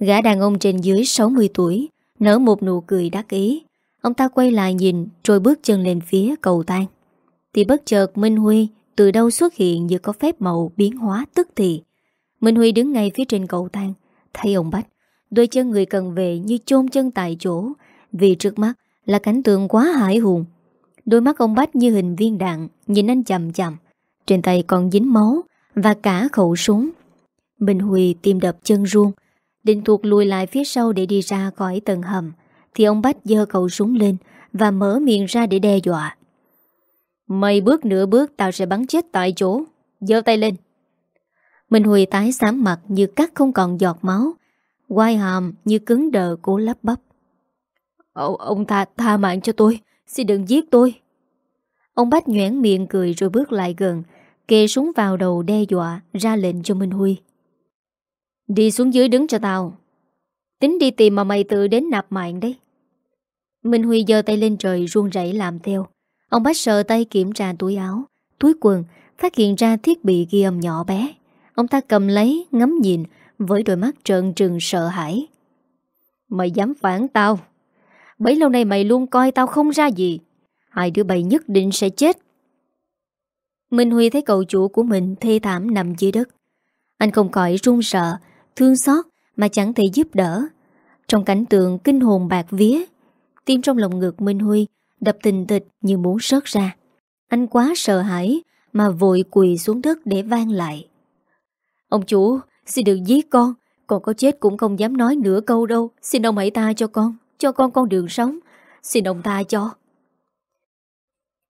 [SPEAKER 1] Gã đàn ông trên dưới 60 tuổi Nở một nụ cười đắc ý. Ông ta quay lại nhìn, Rồi bước chân lên phía cầu thang. Thì bất chợt Minh Huy Từ đâu xuất hiện như có phép màu biến hóa tức thì. Minh Huy đứng ngay phía trên cầu thang, Thấy ông Bách, Đôi chân người cần về như chôn chân tại chỗ, Vì trước mắt là cảnh tượng quá hải hùng. Đôi mắt ông Bách như hình viên đạn, Nhìn anh chầm chầm Trên tay còn dính máu Và cả khẩu súng. Minh Huy tim đập chân ruông Định thuộc lùi lại phía sau để đi ra khỏi tầng hầm Thì ông Bách dơ cầu súng lên Và mở miệng ra để đe dọa. Mày bước nửa bước Tao sẽ bắn chết tại chỗ. Dơ tay lên. Minh Huy tái xám mặt như cắt không còn giọt máu Quai hàm như cứng đờ cố lắp bắp. Ô, Ông tha, tha mạng cho tôi Xin đừng giết tôi. Ông Bách nhoảng miệng cười rồi bước lại gần Kê súng vào đầu đe dọa Ra lệnh cho Minh Huy. Đi xuống dưới đứng cho tao. Tính đi tìm mà mày tự đến nạp mạng đấy. Minh Huy giơ tay lên trời run rảy làm theo. Ông bác sờ tay kiểm tra túi áo, Túi quần, Phát hiện ra thiết bị ghi âm nhỏ bé. Ông ta cầm lấy, ngắm nhìn, Với đôi mắt trợn trừng sợ hãi. Mày dám phản tao? Bấy lâu nay mày luôn coi tao không ra gì. Hai đứa bày nhất định sẽ chết. Minh Huy thấy cậu chủ của mình thê thảm nằm dưới đất. Anh không khỏi run sợ Thương xót mà chẳng thể giúp đỡ. Trong cảnh tượng kinh hồn bạc vía Tim trong lòng ngực Minh Huy Đập tình tịch như muốn rớt ra. Anh quá sợ hãi Mà vội quỳ xuống đất để vang lại. Ông chủ, xin đừng giết con Con có chết cũng không dám nói nửa câu đâu. Xin ông hãy tha cho con Cho con con đường sống. Xin ông tha cho.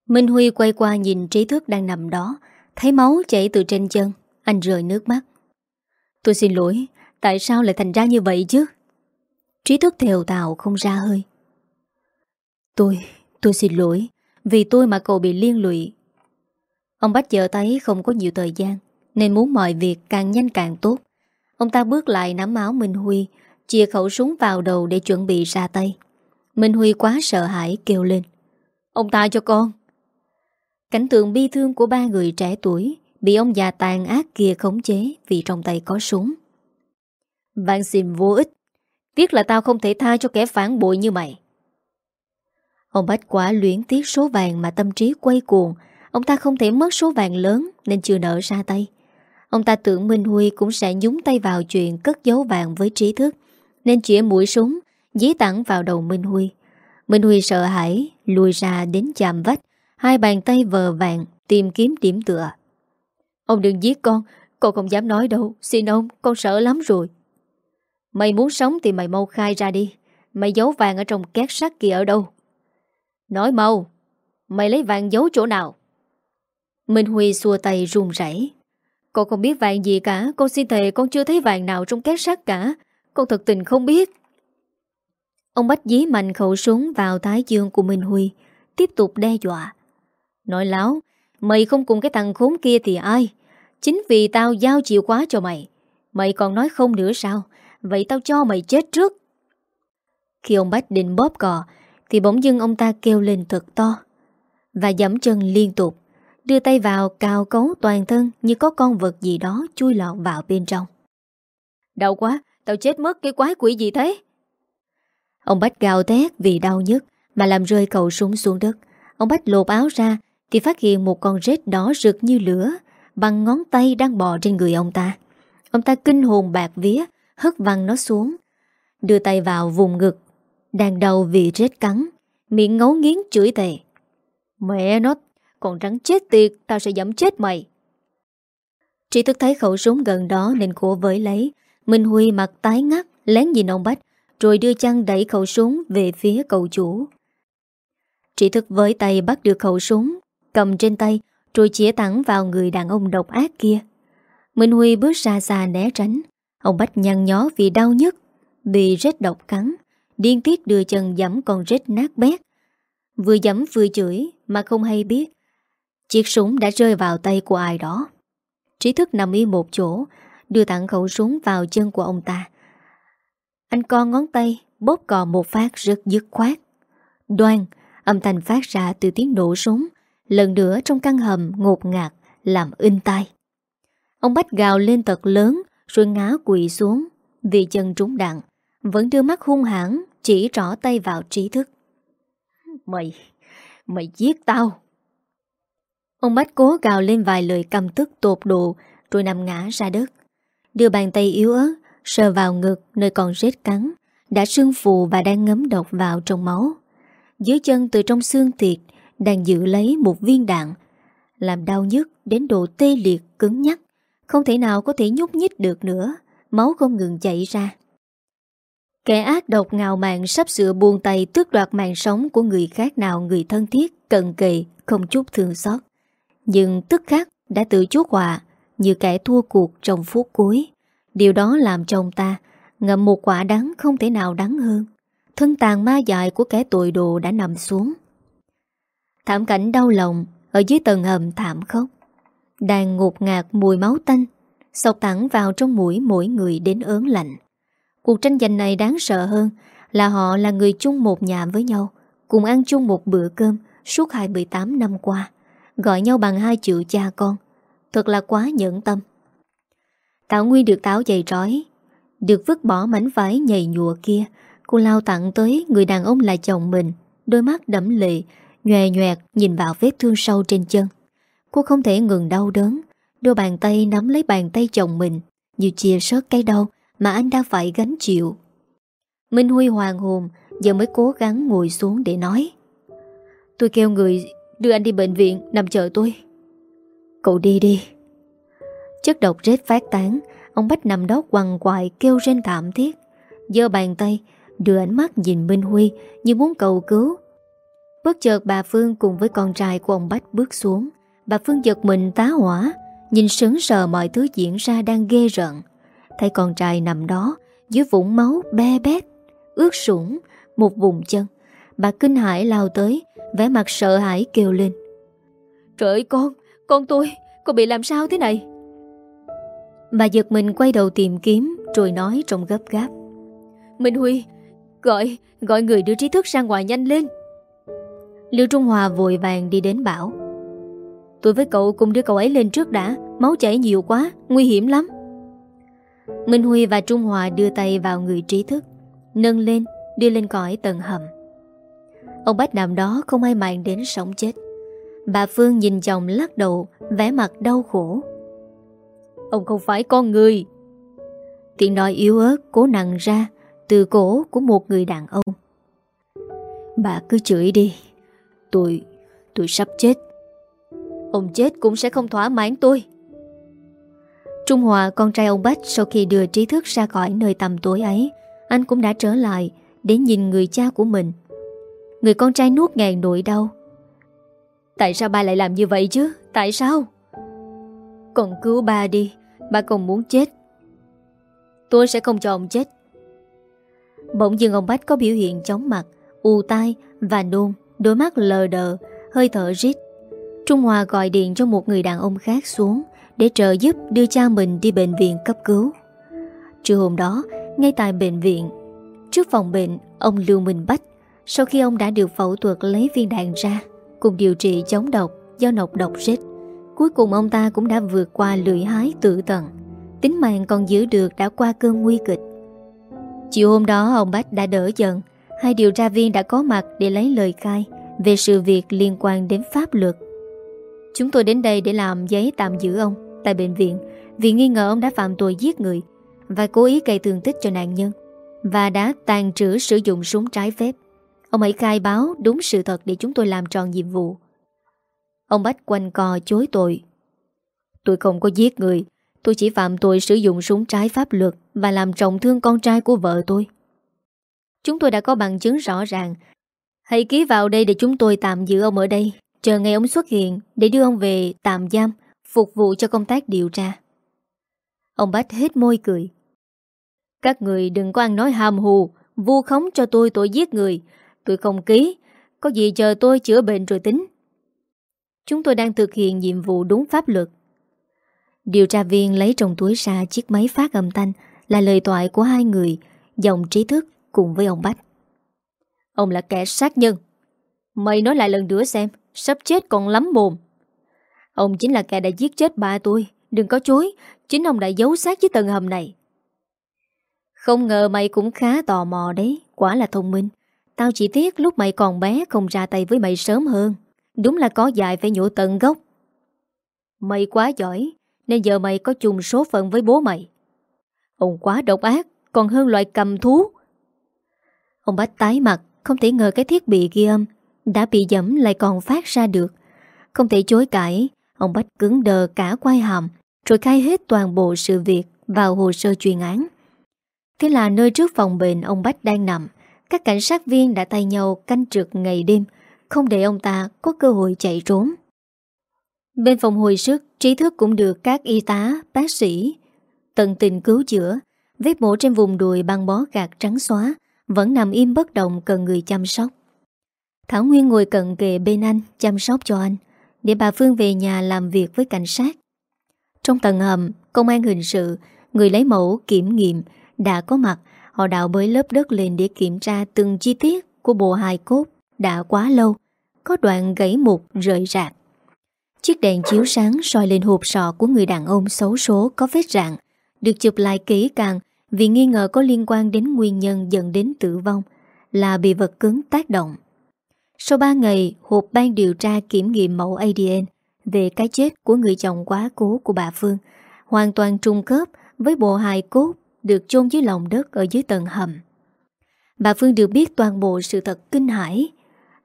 [SPEAKER 1] Minh Huy quay qua nhìn trí thức đang nằm đó Thấy máu chảy từ trên chân. Anh rời nước mắt. Tôi xin lỗi Tại sao lại thành ra như vậy chứ? Trí thức thều tào không ra hơi. Tôi, tôi xin lỗi Vì tôi mà cậu bị liên lụy. Ông Bách giờ thấy không có nhiều thời gian Nên muốn mọi việc càng nhanh càng tốt. Ông ta bước lại nắm áo Minh Huy Chia khẩu súng vào đầu để chuẩn bị ra tay. Minh Huy quá sợ hãi kêu lên. Ông ta cho con. Cảnh tượng bi thương của ba người trẻ tuổi Bị ông già tàn ác kia khống chế Vì trong tay có súng. Bạn xin vô ích. Tiếc là tao không thể tha cho kẻ phản bội như mày. Ông Bách quả luyến tiếc số vàng mà tâm trí quay cuồng. Ông ta không thể mất số vàng lớn, Nên chưa nợ ra tay. Ông ta tưởng Minh Huy cũng sẽ nhúng tay vào chuyện cất giấu vàng với trí thức, Nên chỉa mũi súng, Dí thẳng vào đầu Minh Huy. Minh Huy sợ hãi, Lùi ra đến chạm vách, Hai bàn tay vờ vàng tìm kiếm điểm tựa. Ông đừng giết con Con không dám nói đâu, Xin ông, con sợ lắm rồi. Mày muốn sống thì mày mau khai ra đi. Mày giấu vàng ở trong két sắt kia ở đâu? Nói mau, Mày lấy vàng giấu chỗ nào? Minh Huy xua tay run rẩy. Con không biết vàng gì cả Con xin thề con chưa thấy vàng nào trong két sắt cả. Con thật tình không biết. Ông Bách dí mạnh khẩu súng vào thái dương của Minh Huy, Tiếp tục đe dọa. Nói láo, Mày không cùng cái thằng khốn kia thì ai? Chính vì tao giao chìa khóa cho mày. Mày còn nói không nữa sao? Vậy tao cho mày chết trước. Khi ông Bách định bóp cò, Thì bỗng dưng ông ta kêu lên thật to. Và dẫm chân liên tục, Đưa tay vào cào cấu toàn thân Như có con vật gì đó chui lọt vào bên trong. Đau quá, Tao chết mất cái quái quỷ gì thế? Ông Bách gào thét vì đau nhức, Mà làm rơi cầu súng xuống đất. Ông Bách lột áo ra Thì phát hiện một con rết đỏ rực như lửa Bằng ngón tay đang bò trên người ông ta. Ông ta kinh hồn bạc vía Hất văng nó xuống, Đưa tay vào vùng ngực, Đang đầu vì rết cắn, Miệng ngấu nghiến chửi tệ Mẹ nó Còn rắn chết tiệt, Tao sẽ dẫm chết mày. Trí thức thấy khẩu súng gần đó Nên cô với lấy. Minh Huy mặt tái ngắt, Lén nhìn ông Bách, Rồi đưa chăn đẩy khẩu súng về phía cậu chủ. Trí thức với tay bắt được khẩu súng, Cầm trên tay, Rồi chĩa thẳng vào người đàn ông độc ác kia. Minh Huy bước xa xa né tránh. Ông Bách nhăn nhó vì đau nhất Bị rết độc cắn. Điên tiết đưa chân dẫm con rết nát bét. Vừa dẫm vừa chửi Mà không hay biết Chiếc súng đã rơi vào tay của ai đó. Trí thức nằm yên một chỗ, Đưa tặng khẩu súng vào chân của ông ta. Anh con ngón tay, Bóp cò một phát rất dứt khoát. Đoan, Âm thanh phát ra từ tiếng nổ súng, Lần nữa trong căn hầm ngột ngạt, Làm in tai. Ông Bách gào lên thật lớn rồi ngá quỵ xuống, Vì chân trúng đạn, Vẫn đưa mắt hung hãn, Chỉ rõ tay vào trí thức. Mày Mày giết tao. Ông Bách cố gào lên vài lời căm tức tột độ, Rồi nằm ngã ra đất. Đưa bàn tay yếu ớt, Sờ vào ngực nơi còn rết cắn, Đã sưng phù và đang ngấm độc vào trong máu. Dưới chân từ trong xương thịt, Đang giữ lấy một viên đạn, Làm đau nhức đến độ tê liệt cứng nhắc. Không thể nào có thể nhúc nhích được nữa Máu không ngừng chảy ra Kẻ ác độc ngào mạng sắp sửa buông tay tước đoạt mạng sống của người khác nào người thân thiết, cận kề, không chút thương xót. Nhưng tức khắc đã tự chuốc họa như kẻ thua cuộc trong phút cuối. Điều đó làm cho ông ta ngậm một quả đắng không thể nào đắng hơn. Thân tàn ma dại của kẻ tội đồ đã nằm xuống. Thảm cảnh đau lòng ở dưới tầng hầm thảm khốc. Đang ngột ngạt mùi máu tanh, sọc thẳng vào trong mũi mỗi người đến ớn lạnh. Cuộc tranh giành này đáng sợ hơn là họ là người chung một nhà với nhau, cùng ăn chung một bữa cơm suốt 28 năm qua, gọi nhau bằng hai chữ cha con. Thật là quá nhẫn tâm. Tảo Nguyên được táo dày trói, được vứt bỏ mảnh vải nhầy nhùa kia, cô lao tặng tới người đàn ông là chồng mình, đôi mắt đẫm lệ, nhòe nhòe nhìn vào vết thương sâu trên chân. Cô không thể ngừng đau đớn, đôi bàn tay nắm lấy bàn tay chồng mình, như chia sớt cái đau mà anh đang phải gánh chịu. Minh Huy hoàng hồn giờ mới cố gắng ngồi xuống để nói. Tôi kêu người đưa anh đi bệnh viện nằm chờ tôi. Cậu đi đi. Chất độc rết phát tán, ông Bách nằm đó quằn quại kêu rên thảm thiết. Giơ bàn tay, đưa ánh mắt nhìn Minh Huy như muốn cầu cứu. Bất chợt bà Phương cùng với con trai của ông Bách bước xuống. Bà Phương giật mình tá hỏa, nhìn sững sờ mọi thứ diễn ra đang ghê rợn. Thấy con trai nằm đó Dưới vũng máu be bét Ướt sũng Một vùng chân. Bà kinh hãi lao tới vẻ mặt sợ hãi kêu lên. Trời ơi con Con tôi, con bị làm sao thế này? Bà giật mình quay đầu tìm kiếm Rồi nói trong gấp gáp. Minh Huy Gọi, gọi người đưa trí thức ra ngoài nhanh lên. Lưu Trung Hòa vội vàng đi đến bảo Tôi với cậu cùng đưa cậu ấy lên trước đã Máu chảy nhiều quá, nguy hiểm lắm. Minh Huy và Trung Hòa đưa tay vào người trí thức Nâng lên, đưa lên cõi tầng hầm. Ông Bách nằm đó không ai mạng đến sống chết. Bà Phương nhìn chồng lắc đầu vẻ mặt đau khổ. Ông không phải con người. Tiếng nói yếu ớt cố nặng ra Từ cổ của một người đàn ông. Bà cứ chửi đi. Tôi, tôi sắp chết. Ông chết cũng sẽ không thỏa mãn tôi. Trung Hòa, con trai ông Bách, Sau khi đưa trí thức ra khỏi nơi tầm tối ấy, Anh cũng đã trở lại Để nhìn người cha của mình. Người con trai nuốt ngàn nỗi đau. Tại sao ba lại làm như vậy chứ? Tại sao? Còn cứu ba đi, Ba còn muốn chết. Tôi sẽ không cho ông chết. Bỗng dưng ông Bách có biểu hiện chóng mặt, U tai và nôn, Đôi mắt lờ đờ, Hơi thở rít. Trung Hòa gọi điện cho một người đàn ông khác xuống Để trợ giúp đưa cha mình đi bệnh viện cấp cứu. Trưa hôm đó, Ngay tại bệnh viện, Trước phòng bệnh, Ông Lưu Minh Bách, Sau khi ông đã được phẫu thuật lấy viên đạn ra, Cùng điều trị chống độc Do nọc độc rết. Cuối cùng ông ta cũng đã vượt qua lưỡi hái tự tận, Tính mạng còn giữ được đã qua cơn nguy kịch. Chiều hôm đó, ông Bách đã đỡ dần Hai điều tra viên đã có mặt để lấy lời khai Về sự việc liên quan đến pháp luật. Chúng tôi đến đây để làm giấy tạm giữ ông Tại bệnh viện Vì nghi ngờ ông đã phạm tội giết người Và cố ý gây thương tích cho nạn nhân Và đã tàn trữ sử dụng súng trái phép. Ông hãy khai báo đúng sự thật Để chúng tôi làm tròn nhiệm vụ. Ông Bách quanh co chối tội. Tôi không có giết người, Tôi chỉ phạm tội sử dụng súng trái pháp luật Và làm trọng thương con trai của vợ tôi. Chúng tôi đã có bằng chứng rõ ràng. Hãy ký vào đây để chúng tôi tạm giữ ông ở đây. Chờ ngày ông xuất hiện Để đưa ông về tạm giam, Phục vụ cho công tác điều tra. Ông Bách hết môi cười. Các người đừng có ăn nói hàm hù, Vu khống cho tôi tội giết người. Tôi không ký, Có gì chờ tôi chữa bệnh rồi tính. Chúng tôi đang thực hiện nhiệm vụ đúng pháp luật. Điều tra viên lấy trong túi ra chiếc máy phát âm thanh, Là lời thoại của hai người Dòng trí thức cùng với ông Bách. Ông là kẻ sát nhân. Mày nói lại lần nữa xem. Sắp chết còn lắm mồm. Ông chính là kẻ đã giết chết ba tôi, Đừng có chối, Chính ông đã giấu xác với tầng hầm này. Không ngờ mày cũng khá tò mò đấy, Quả là thông minh. Tao chỉ tiếc lúc mày còn bé Không ra tay với mày sớm hơn. Đúng là có dài phải nhổ tận gốc. Mày quá giỏi, Nên giờ mày có chung số phận với bố mày. Ông quá độc ác, Còn hơn loại cầm thú. Ông Bách tái mặt, Không thể ngờ cái thiết bị ghi âm. Đã bị dẫm lại còn phát ra được. Không thể chối cãi Ông Bách cứng đờ cả quai hàm Rồi khai hết toàn bộ sự việc Vào hồ sơ chuyên án. Thế là nơi trước phòng bệnh ông Bách đang nằm Các cảnh sát viên đã tay nhau canh trực ngày đêm Không để ông ta có cơ hội chạy trốn. Bên phòng hồi sức Trí thức cũng được các y tá, bác sĩ Tận tình cứu chữa. Vết mổ trên vùng đùi băng bó gạt trắng xóa vẫn nằm im bất động cần người chăm sóc. Thảo Nguyên ngồi cận kề bên anh chăm sóc cho anh để bà Phương về nhà làm việc với cảnh sát. Trong tầng hầm, công an hình sự, người lấy mẫu kiểm nghiệm đã có mặt, họ đào bới lớp đất lên để kiểm tra từng chi tiết của bộ hài cốt đã quá lâu, có đoạn gãy mục rời rạc. Chiếc đèn chiếu sáng soi lên hộp sọ của người đàn ông xấu số có vết rạn, được chụp lại kỹ càng vì nghi ngờ có liên quan đến nguyên nhân dẫn đến tử vong là bị vật cứng tác động. Sau 3 ngày, hộp ban điều tra kiểm nghiệm mẫu ADN về cái chết của người chồng quá cố của bà Phương hoàn toàn trùng khớp với bộ hài cốt được chôn dưới lòng đất ở dưới tầng hầm. Bà Phương được biết toàn bộ sự thật kinh hãi,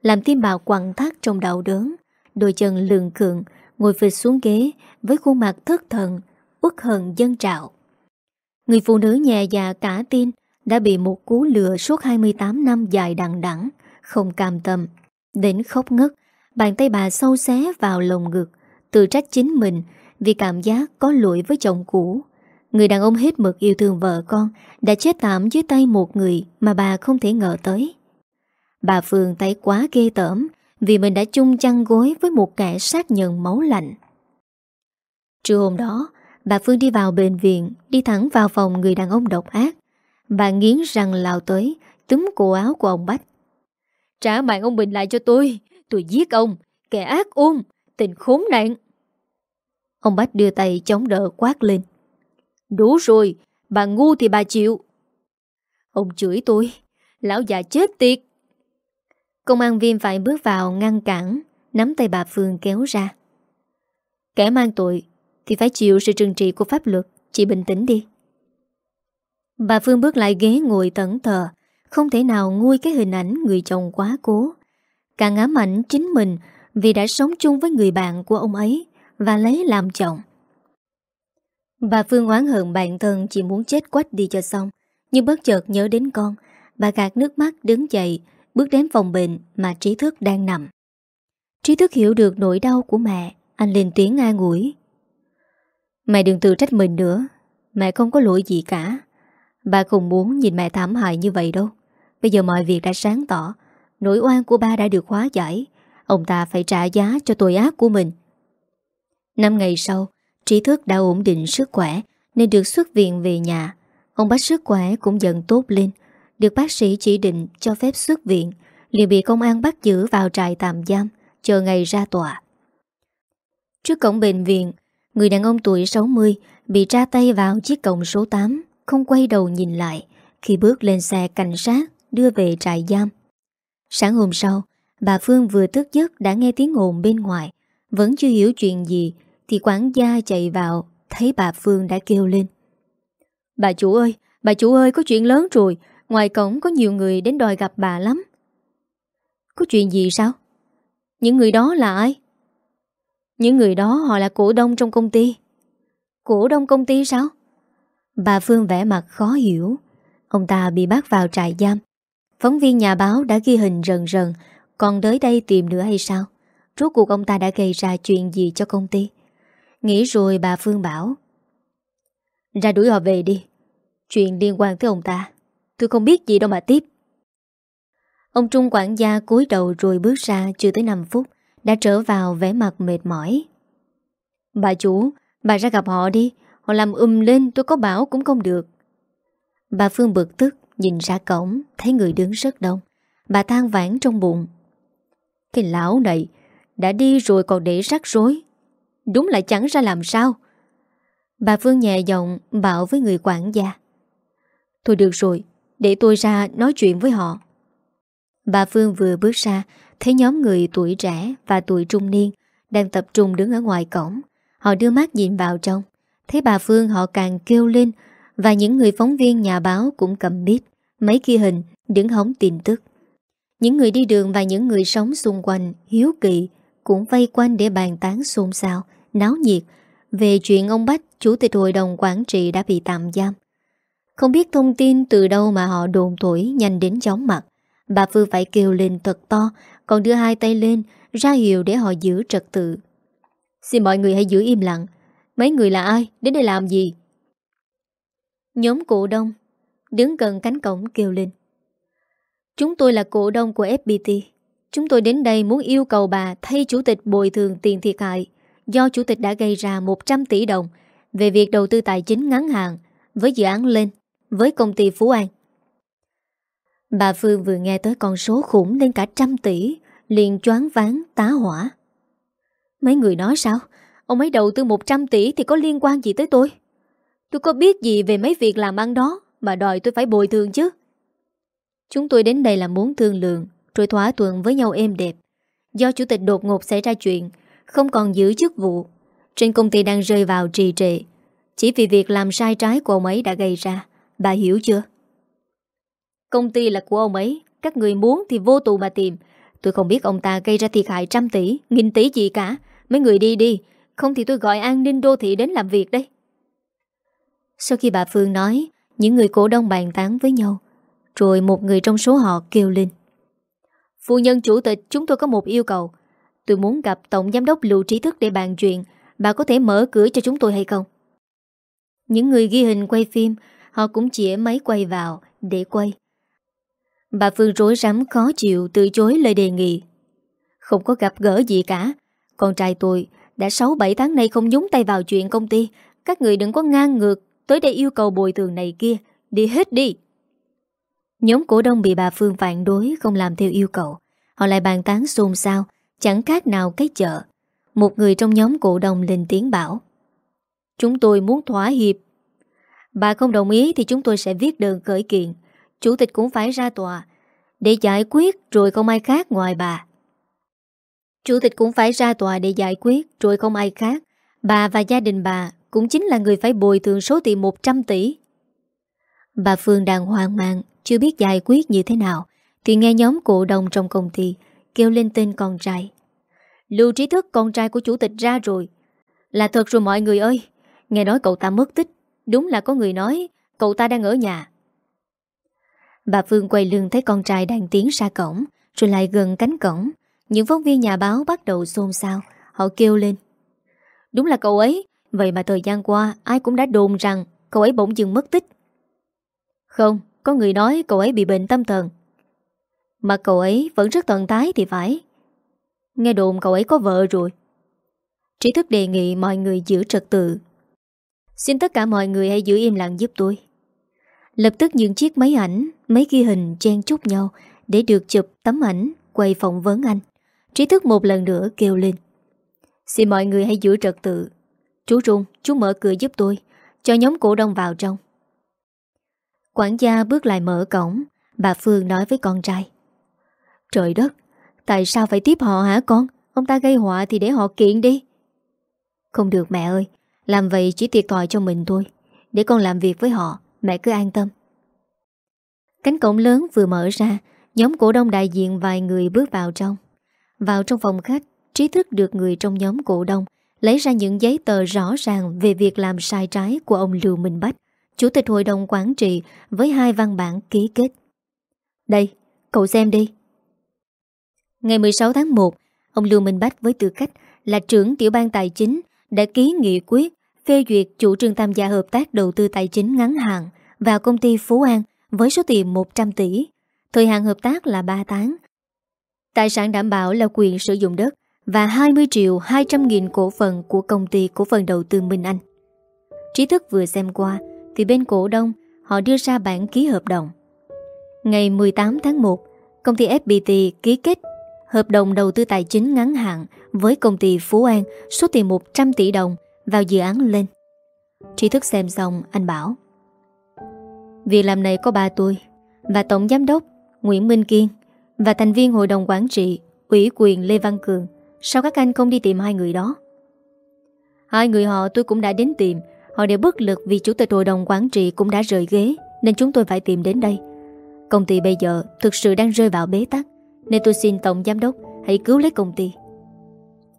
[SPEAKER 1] làm tim bà quặn thắt trong đầu đớn, đôi chân lường cường, ngồi phịch xuống ghế với khuôn mặt thất thần, uất hận dân trạo. Người phụ nữ nhà già dạ cả tin đã bị một cú lừa suốt 28 năm dài đằng đẵng không cam tâm. Đến khóc ngất, bàn tay bà sâu xé vào lồng ngực, tự trách chính mình vì cảm giác có lỗi với chồng cũ. Người đàn ông hết mực yêu thương vợ con đã chết tạm dưới tay một người mà bà không thể ngờ tới. Bà Phương thấy quá ghê tởm vì mình đã chung chăn gối với một kẻ sát nhân máu lạnh. Trưa hôm đó, bà Phương đi vào bệnh viện, đi thẳng vào phòng người đàn ông độc ác. Bà nghiến răng lao tới, túm cổ áo của ông Bách. Trả mạng ông Bình lại cho tôi, tôi giết ông, kẻ ác ôn, tình khốn nạn. Ông Bách đưa tay chống đỡ quát lên. Đủ rồi, bà ngu thì bà chịu. Ông chửi tôi, lão già chết tiệt. Công an viên phải bước vào ngăn cản, nắm tay bà Phương kéo ra. Kẻ mang tội thì phải chịu sự trừng trị của pháp luật, chị bình tĩnh đi. Bà Phương bước lại ghế ngồi tẩn thờ, không thể nào nguôi cái hình ảnh người chồng quá cố. Càng ám ảnh chính mình vì đã sống chung với người bạn của ông ấy và lấy làm chồng. Bà Phương oán hận bản thân chỉ muốn chết quách đi cho xong, nhưng bất chợt nhớ đến con, bà gạt nước mắt đứng dậy, bước đến phòng bệnh mà trí thức đang nằm. Trí thức hiểu được nỗi đau của mẹ, anh lên tiếng an ủi. Mẹ đừng tự trách mình nữa, mẹ không có lỗi gì cả. Bà không muốn nhìn mẹ thảm hại như vậy đâu. Bây giờ mọi việc đã sáng tỏ, nỗi oan của ba đã được hóa giải, ông ta phải trả giá cho tội ác của mình. Năm ngày sau, trí thức đã ổn định sức khỏe nên được xuất viện về nhà. Ông bác sức khỏe cũng dần tốt lên, được bác sĩ chỉ định cho phép xuất viện, liền bị công an bắt giữ vào trại tạm giam, chờ ngày ra tòa. Trước cổng bệnh viện, người đàn ông tuổi 60 bị tra tay vào chiếc cổng số 8, không quay đầu nhìn lại khi bước lên xe cảnh sát đưa về trại giam. Sáng hôm sau, bà Phương vừa thức giấc đã nghe tiếng ồn bên ngoài, vẫn chưa hiểu chuyện gì thì quản gia chạy vào, thấy bà Phương đã kêu lên. Bà chủ ơi, bà chủ ơi có chuyện lớn rồi, ngoài cổng có nhiều người đến đòi gặp bà lắm. Có chuyện gì sao? Những người đó là ai? Những người đó họ là cổ đông trong công ty. Cổ đông công ty sao? Bà Phương vẽ mặt khó hiểu. Ông ta bị bắt vào trại giam. Phóng viên nhà báo đã ghi hình rần rần, còn tới đây tìm nữa hay sao? Rốt cuộc ông ta đã gây ra chuyện gì cho công ty? Nghĩ rồi bà Phương bảo. Ra đuổi họ về đi. Chuyện liên quan tới ông ta Tôi không biết gì đâu mà tiếp. Ông Trung quản gia cúi đầu rồi bước ra chưa tới 5 phút Đã trở vào vẻ mặt mệt mỏi. Bà chủ Bà ra gặp họ đi. Họ làm um lên tôi có bảo cũng không được. Bà Phương bực tức. Nhìn ra cổng, Thấy người đứng rất đông. Bà than vãn trong bụng. Cái lão này, Đã đi rồi còn để rắc rối. Đúng là chẳng ra làm sao. Bà Phương nhẹ giọng bảo với người quản gia. Thôi được rồi, Để tôi ra nói chuyện với họ. Bà Phương vừa bước ra, Thấy nhóm người tuổi trẻ và tuổi trung niên Đang tập trung đứng ở ngoài cổng. Họ đưa mắt nhìn vào trong. Thấy bà Phương họ càng kêu lên và những người phóng viên nhà báo cũng cầm bít Mấy ghi hình đứng hóng tin tức Những người đi đường và những người sống xung quanh Hiếu kỳ Cũng vây quanh để bàn tán xôn xao náo nhiệt về chuyện ông Bách, chủ tịch hội đồng quản trị đã bị tạm giam. Không biết thông tin từ đâu mà họ đồn thổi nhanh đến chóng mặt. Bà Phương phải kêu lên thật to, còn đưa hai tay lên, ra hiệu để họ giữ trật tự. Xin mọi người hãy giữ im lặng. Mấy người là ai? Đến đây làm gì? Nhóm cổ đông đứng gần cánh cổng kêu lên. Chúng tôi là cổ đông của FPT. Chúng tôi đến đây muốn yêu cầu bà thay chủ tịch bồi thường tiền thiệt hại do Chủ tịch đã gây ra 100 tỷ đồng về việc đầu tư tài chính ngắn hạn với dự án lên với công ty Phú An. Bà Phương vừa nghe tới con số khủng lên cả trăm tỷ, liền choáng ván tá hỏa. Mấy người nói sao? Ông ấy đầu tư 100 tỷ thì có liên quan gì tới tôi? Tôi có biết gì về mấy việc làm ăn đó mà đòi tôi phải bồi thường chứ? Chúng tôi đến đây là muốn thương lượng rồi thỏa thuận với nhau êm đẹp. Do chủ tịch đột ngột xảy ra chuyện không còn giữ chức vụ. Trên công ty đang rơi vào trì trệ. Chỉ vì việc làm sai trái của ông ấy đã gây ra. Bà hiểu chưa? Công ty là của ông ấy. Các người muốn thì vô tù mà tìm. Tôi không biết ông ta gây ra thiệt hại trăm tỷ, nghìn tỷ gì cả. Mấy người đi đi. Không thì tôi gọi an ninh đô thị đến làm việc đây. Sau khi bà Phương nói, những người cổ đông bàn tán với nhau. Rồi một người trong số họ kêu lên. Phu nhân chủ tịch, chúng tôi có một yêu cầu. Tôi muốn gặp Tổng Giám đốc Lưu Trí Thức để bàn chuyện Bà có thể mở cửa cho chúng tôi hay không? Những người ghi hình quay phim Họ cũng chỉ máy quay vào Để quay Bà Phương rối rắm khó chịu Từ chối lời đề nghị Không có gặp gỡ gì cả Con trai tôi Đã 6-7 tháng nay không nhúng tay vào chuyện công ty Các người đừng có ngang ngược Tới đây yêu cầu bồi thường này kia. Đi hết đi. Nhóm cổ đông bị bà Phương phản đối, Không làm theo yêu cầu. Họ lại bàn tán xôn xao, Chẳng khác nào cái chợ. Một người trong nhóm cổ đông lên tiếng bảo, Chúng tôi muốn thỏa hiệp. Bà không đồng ý thì chúng tôi sẽ viết đơn khởi kiện. Chủ tịch cũng phải ra tòa Để giải quyết, rồi không ai khác ngoài bà. Chủ tịch cũng phải ra tòa để giải quyết, Rồi không ai khác. Bà và gia đình bà cũng chính là người phải bồi thường số tiền 100 tỷ. Bà Phương đang hoang mang, Chưa biết giải quyết như thế nào, Thì nghe nhóm cổ đông trong công ty Kêu lên tên con trai. Lưu trí thức, con trai của chủ tịch ra rồi. Là thật rồi mọi người ơi, Nghe nói cậu ta mất tích, Đúng là có người nói Cậu ta đang ở nhà. Bà Phương quay lưng thấy con trai đang tiến ra cổng, Rồi lại gần cánh cổng, Những phóng viên nhà báo bắt đầu xôn xao, Họ kêu lên. Đúng là cậu ấy Vậy mà thời gian qua ai cũng đã đồn rằng Cậu ấy bỗng dừng mất tích. Không, có người nói cậu ấy bị bệnh tâm thần. Mà cậu ấy vẫn rất thần tái thì phải. Nghe đồn cậu ấy có vợ rồi. Trí thức đề nghị mọi người giữ trật tự. Xin tất cả mọi người hãy giữ im lặng giúp tôi. Lập tức những chiếc máy ảnh Mấy ghi hình chen chúc nhau Để được chụp tấm ảnh Quay phỏng vấn anh. Trí thức một lần nữa kêu lên. Xin mọi người hãy giữ trật tự. Chú Trung, chú mở cửa giúp tôi Cho nhóm cổ đông vào trong. Quản gia bước lại mở cổng Bà Phương nói với con trai. Trời đất Tại sao phải tiếp họ hả con? Ông ta gây họa thì để họ kiện đi. Không được mẹ ơi Làm vậy chỉ thiệt thòi cho mình thôi. Để con làm việc với họ Mẹ cứ an tâm. Cánh cổng lớn vừa mở ra Nhóm cổ đông đại diện vài người bước vào trong. Vào trong phòng khách Trí thức được người trong nhóm cổ đông Lấy ra những giấy tờ rõ ràng Về việc làm sai trái của ông Lưu Minh Bách Chủ tịch hội đồng quản trị Với hai văn bản ký kết Đây, cậu xem đi Ngày 16 tháng 1 Ông Lưu Minh Bách với tư cách Là trưởng tiểu ban tài chính Đã ký nghị quyết phê duyệt chủ trương tham gia hợp tác đầu tư tài chính ngắn hạn vào công ty Phú An với số tiền 100 tỷ. Thời hạn hợp tác là 3 tháng. Tài sản đảm bảo là quyền sử dụng đất và 20 triệu 200 nghìn cổ phần của công ty cổ phần đầu tư Minh Anh. Trí thức vừa xem qua thì bên cổ đông họ đưa ra bản ký hợp đồng. Ngày 18 tháng 1, công ty FPT ký kết hợp đồng đầu tư tài chính ngắn hạn với công ty Phú An số tiền 100 tỷ đồng vào dự án lên. Trí thức xem xong, anh bảo Việc làm này có ba tôi và Tổng Giám đốc Nguyễn Minh Kiên và thành viên Hội đồng Quản trị ủy quyền Lê Văn Cường. Sao các anh không đi tìm hai người đó? Hai người họ tôi cũng đã đến tìm. Họ đều bất lực vì chủ tịch hội đồng quản trị cũng đã rời ghế, Nên chúng tôi phải tìm đến đây. Công ty bây giờ thực sự đang rơi vào bế tắc, Nên tôi xin Tổng Giám đốc Hãy cứu lấy công ty.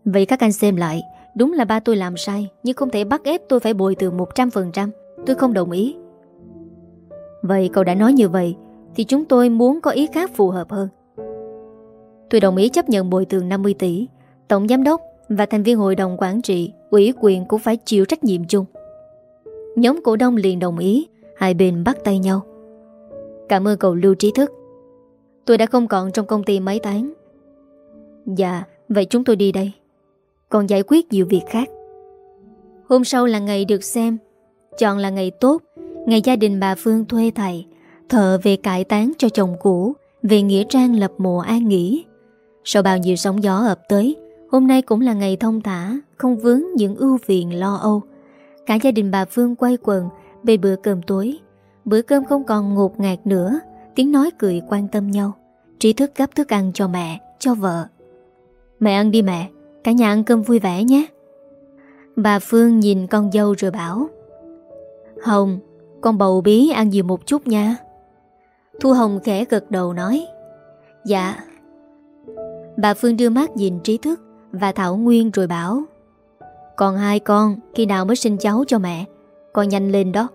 [SPEAKER 1] Vậy các anh xem lại, Đúng là ba tôi làm sai, Nhưng không thể bắt ép tôi phải bồi thường 100% Tôi không đồng ý. Vậy cậu đã nói như vậy, Thì chúng tôi muốn có ý khác phù hợp hơn. Tôi đồng ý chấp nhận bồi thường 50 tỷ. Tổng giám đốc và thành viên hội đồng quản trị ủy quyền cũng phải chịu trách nhiệm chung. Nhóm cổ đông liền đồng ý Hai bên bắt tay nhau. Cảm ơn cậu lưu trí thức. Tôi đã không còn trong công ty mấy tháng. Dạ Vậy chúng tôi đi đây. Còn giải quyết nhiều việc khác. Hôm sau là ngày được xem, chọn là ngày tốt, ngày gia đình bà Phương thuê thầy, thợ về cải tán cho chồng cũ, về Nghĩa Trang lập mộ an nghỉ. Sau bao nhiêu sóng gió ập tới, hôm nay cũng là ngày thông thả, không vướng những ưu phiền lo âu. Cả gia đình bà Phương quay quần về bữa cơm tối. Bữa cơm không còn ngột ngạt nữa, tiếng nói cười quan tâm nhau. Trí thức gấp thức ăn cho mẹ, cho vợ. Mẹ ăn đi mẹ, Cả nhà ăn cơm vui vẻ nhé Bà Phương nhìn con dâu rồi bảo Hồng Con bầu bí ăn nhiều một chút nha Thu Hồng khẽ gật đầu nói Dạ Bà Phương đưa mắt nhìn trí thức và Thảo Nguyên rồi bảo, Còn hai con, Khi nào mới sinh cháu cho mẹ? Con nhanh lên đó.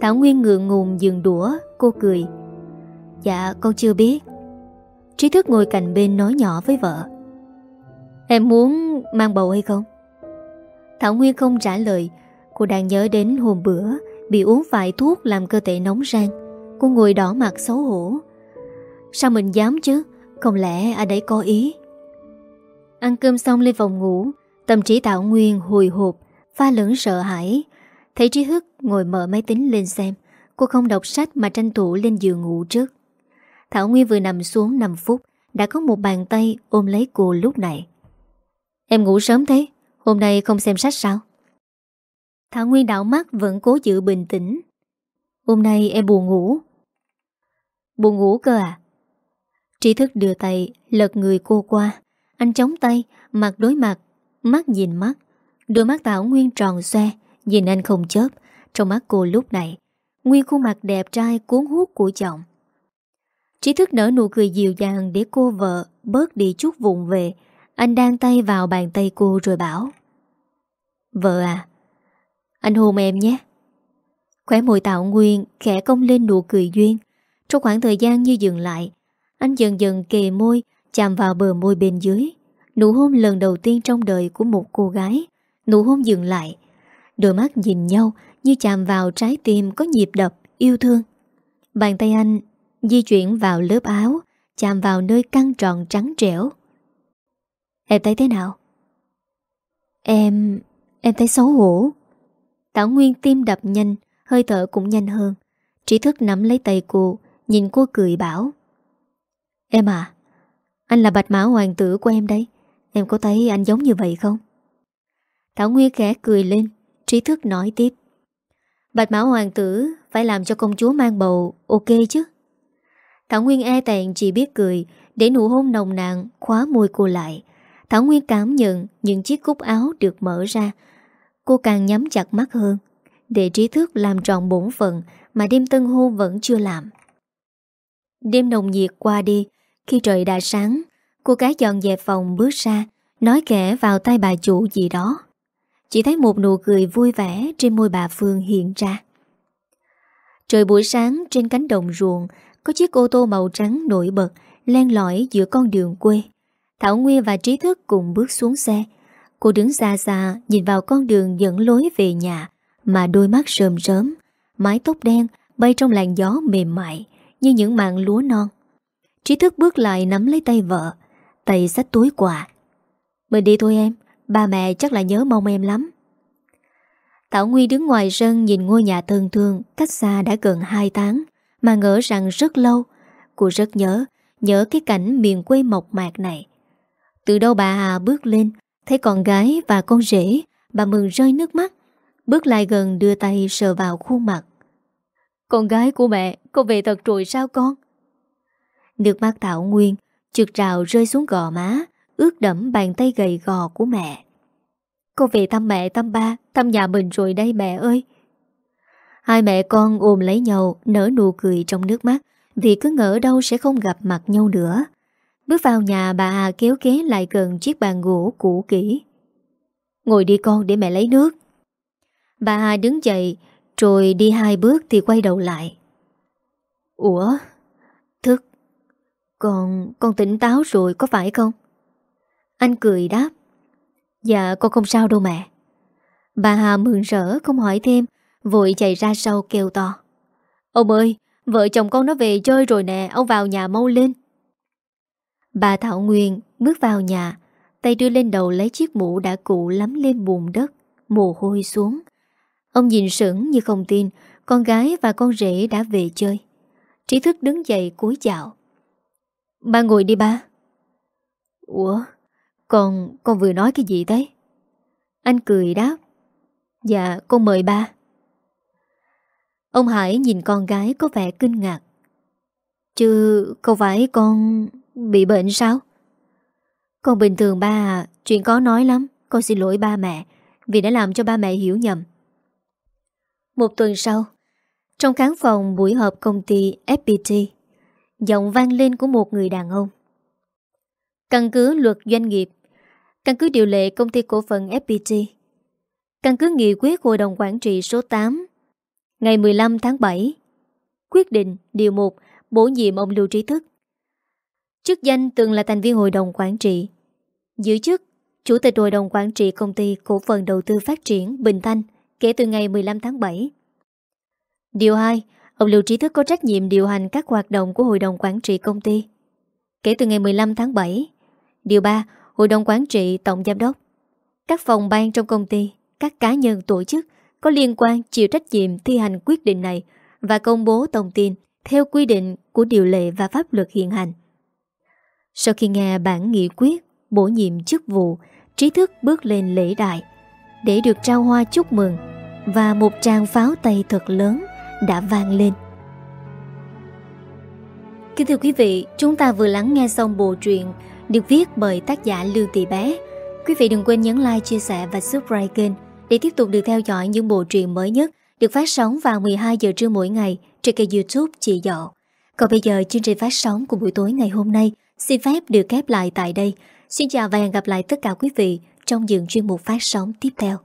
[SPEAKER 1] Thảo Nguyên ngượng ngùng dừng đũa, Cô cười Dạ con chưa biết. Trí thức ngồi cạnh bên nói nhỏ với vợ, Em muốn mang bầu hay không? Thảo Nguyên không trả lời, Cô đang nhớ đến hôm bữa Bị uống vài thuốc làm cơ thể nóng rang, Cô ngồi đỏ mặt xấu hổ, Sao mình dám chứ? Không lẽ anh ấy có ý? Ăn cơm xong lên phòng ngủ, Tâm trí Thảo Nguyên hồi hộp, Pha lẫn sợ hãi. Thấy Trí Thức ngồi mở máy tính lên xem, Cô không đọc sách mà tranh thủ lên giường ngủ trước. Thảo Nguyên vừa nằm xuống 5 phút, Đã có một bàn tay ôm lấy cô lúc này. Em ngủ sớm thế, Hôm nay không xem sách sao? Thảo Nguyên đảo mắt vẫn cố giữ bình tĩnh. Hôm nay em buồn ngủ. Buồn ngủ cơ à? Trí thức đưa tay Lật người cô qua. Anh chống tay, Mặt đối mặt, Mắt nhìn mắt. Đôi mắt Thảo Nguyên tròn xoe, Nhìn anh không chớp. Trong mắt cô lúc này, Nguyên khuôn mặt đẹp trai cuốn hút của chồng. Trí thức nở nụ cười dịu dàng Để cô vợ bớt đi chút vụn về. Anh đang tay vào bàn tay cô rồi bảo, Vợ à Anh hôn em nhé. Khỏe môi tạo nguyên khẽ cong lên nụ cười duyên. Trong khoảng thời gian như dừng lại, Anh dần dần kề môi Chạm vào bờ môi bên dưới. Nụ hôn lần đầu tiên trong đời của một cô gái. Nụ hôn dừng lại. Đôi mắt nhìn nhau Như chạm vào trái tim có nhịp đập, Yêu thương. Bàn tay anh di chuyển vào lớp áo, Chạm vào nơi căng tròn trắng trẻo. Em thấy thế nào? Em... em thấy xấu hổ. Tảo Nguyên tim đập nhanh, Hơi thở cũng nhanh hơn. Trí thức nắm lấy tay cô, Nhìn cô cười bảo. Em à anh là bạch mã hoàng tử của em đấy. Em có thấy anh giống như vậy không? Thảo Nguyên khẽ cười lên, Trí thức nói tiếp. Bạch mã hoàng tử Phải làm cho công chúa mang bầu, Ok chứ? Thảo Nguyên e tẹn chỉ biết cười, Để nụ hôn nồng nàn khóa môi cô lại. Thảo Nguyên cảm nhận Những chiếc cúc áo được mở ra. Cô càng nhắm chặt mắt hơn, Để trí thức làm tròn bổn phận Mà đêm tân hôn vẫn chưa làm. Đêm nồng nhiệt qua đi khi trời đã sáng Cô gái dọn dẹp phòng bước ra Nói kẻ vào tay bà chủ gì đó. Chỉ thấy một nụ cười vui vẻ Trên môi bà Phương hiện ra. Trời buổi sáng trên cánh đồng ruộng Có chiếc ô tô màu trắng nổi bật Len lỏi giữa con đường quê. Thảo Nguyên và Trí Thức cùng bước xuống xe. Cô đứng xa xa Nhìn vào con đường dẫn lối về nhà Mà đôi mắt sờm rớm, Mái tóc đen bay trong làn gió mềm mại Như những mạng lúa non. Trí Thức bước lại nắm lấy tay vợ. Tay xách túi quà. Mình đi thôi em, Ba mẹ chắc là nhớ mong em lắm. Thảo Nguy đứng ngoài sân Nhìn ngôi nhà thân thương Cách xa đã gần 2 tháng, Mà ngỡ rằng rất lâu. Cô rất nhớ Nhớ cái cảnh miền quê mộc mạc này. Từ đâu bà Hà bước lên, Thấy con gái và con rể, Bà mừng rơi nước mắt, Bước lại gần đưa tay sờ vào khuôn mặt. Con gái của mẹ Con về thật rồi sao con? Nước mắt Thảo Nguyên Trượt rào rơi xuống gò má, Ướt đẫm bàn tay gầy gò của mẹ. Con về thăm mẹ, thăm ba, Thăm nhà mình rồi đây mẹ ơi. Hai mẹ con ôm lấy nhau, Nở nụ cười trong nước mắt Vì cứ ngỡ đâu sẽ không gặp mặt nhau nữa. Bước vào nhà, bà Hà kéo ghế lại gần chiếc bàn gỗ cũ kỹ. Ngồi đi con, để mẹ lấy nước. Bà Hà đứng dậy, Rồi đi hai bước thì quay đầu lại. Ủa? Con, con tỉnh táo rồi có phải không? Anh cười đáp. Dạ con không sao đâu mẹ. Bà Hà mừng rỡ không hỏi thêm Vội chạy ra sau kêu to. Ông ơi Vợ chồng con nó về chơi rồi nè Ông vào nhà mau lên. Bà Thảo Nguyên bước vào nhà Tay đưa lên đầu lấy chiếc mũ đã cụ lắm lên bùn đất Mồ hôi xuống. Ông nhìn sững như không tin Con gái và con rể đã về chơi. Trí thức đứng dậy cúi chào. Ba ngồi đi ba. Ủa? Con, con vừa nói cái gì đấy? Anh cười đáp. Dạ con mời ba. Ông Hải nhìn con gái có vẻ kinh ngạc. Chứ không phải con bị bệnh sao? Con bình thường ba à Chuyện có nói lắm Con xin lỗi ba mẹ Vì đã làm cho ba mẹ hiểu nhầm. Một tuần sau Trong khán phòng buổi họp công ty FPT Giọng vang lên của một người đàn ông. Căn cứ luật doanh nghiệp, Căn cứ điều lệ công ty cổ phần FPT Căn cứ nghị quyết Hội đồng Quản trị số 8 Ngày 15 tháng 7 Quyết định điều 1 Bổ nhiệm ông Lưu Trí Thức. Chức danh từng là thành viên Hội đồng Quản trị, Giữ chức Chủ tịch Hội đồng Quản trị Công ty Cổ phần Đầu tư Phát triển Bình Thanh kể từ ngày 15 tháng 7 Điều 2 Ông Lưu Trí Thức có trách nhiệm điều hành các hoạt động của Hội đồng Quản trị công ty. Kể từ ngày 15 tháng 7, Điều 3, Hội đồng Quản trị Tổng Giám đốc. Các phòng ban trong công ty, các cá nhân tổ chức có liên quan chịu trách nhiệm thi hành quyết định này và công bố thông tin theo quy định của điều lệ và pháp luật hiện hành. Sau khi nghe bản nghị quyết bổ nhiệm chức vụ, trí thức bước lên lễ đại để được trao hoa chúc mừng và một tràng pháo tay thật lớn đã vang lên. Kính thưa quý vị, chúng ta vừa lắng nghe xong bộ truyện được viết bởi tác giả Lưu Thị Bé. Quý vị đừng quên nhấn like, chia sẻ và subscribe kênh để tiếp tục được theo dõi những bộ truyện mới nhất được phát sóng vào 12 giờ trưa mỗi ngày trên kênh youtube Chị Dọ. Còn bây giờ chương trình phát sóng của buổi tối ngày hôm nay xin phép được khép lại tại đây. Xin chào và hẹn gặp lại tất cả quý vị trong những chuyên mục phát sóng tiếp theo.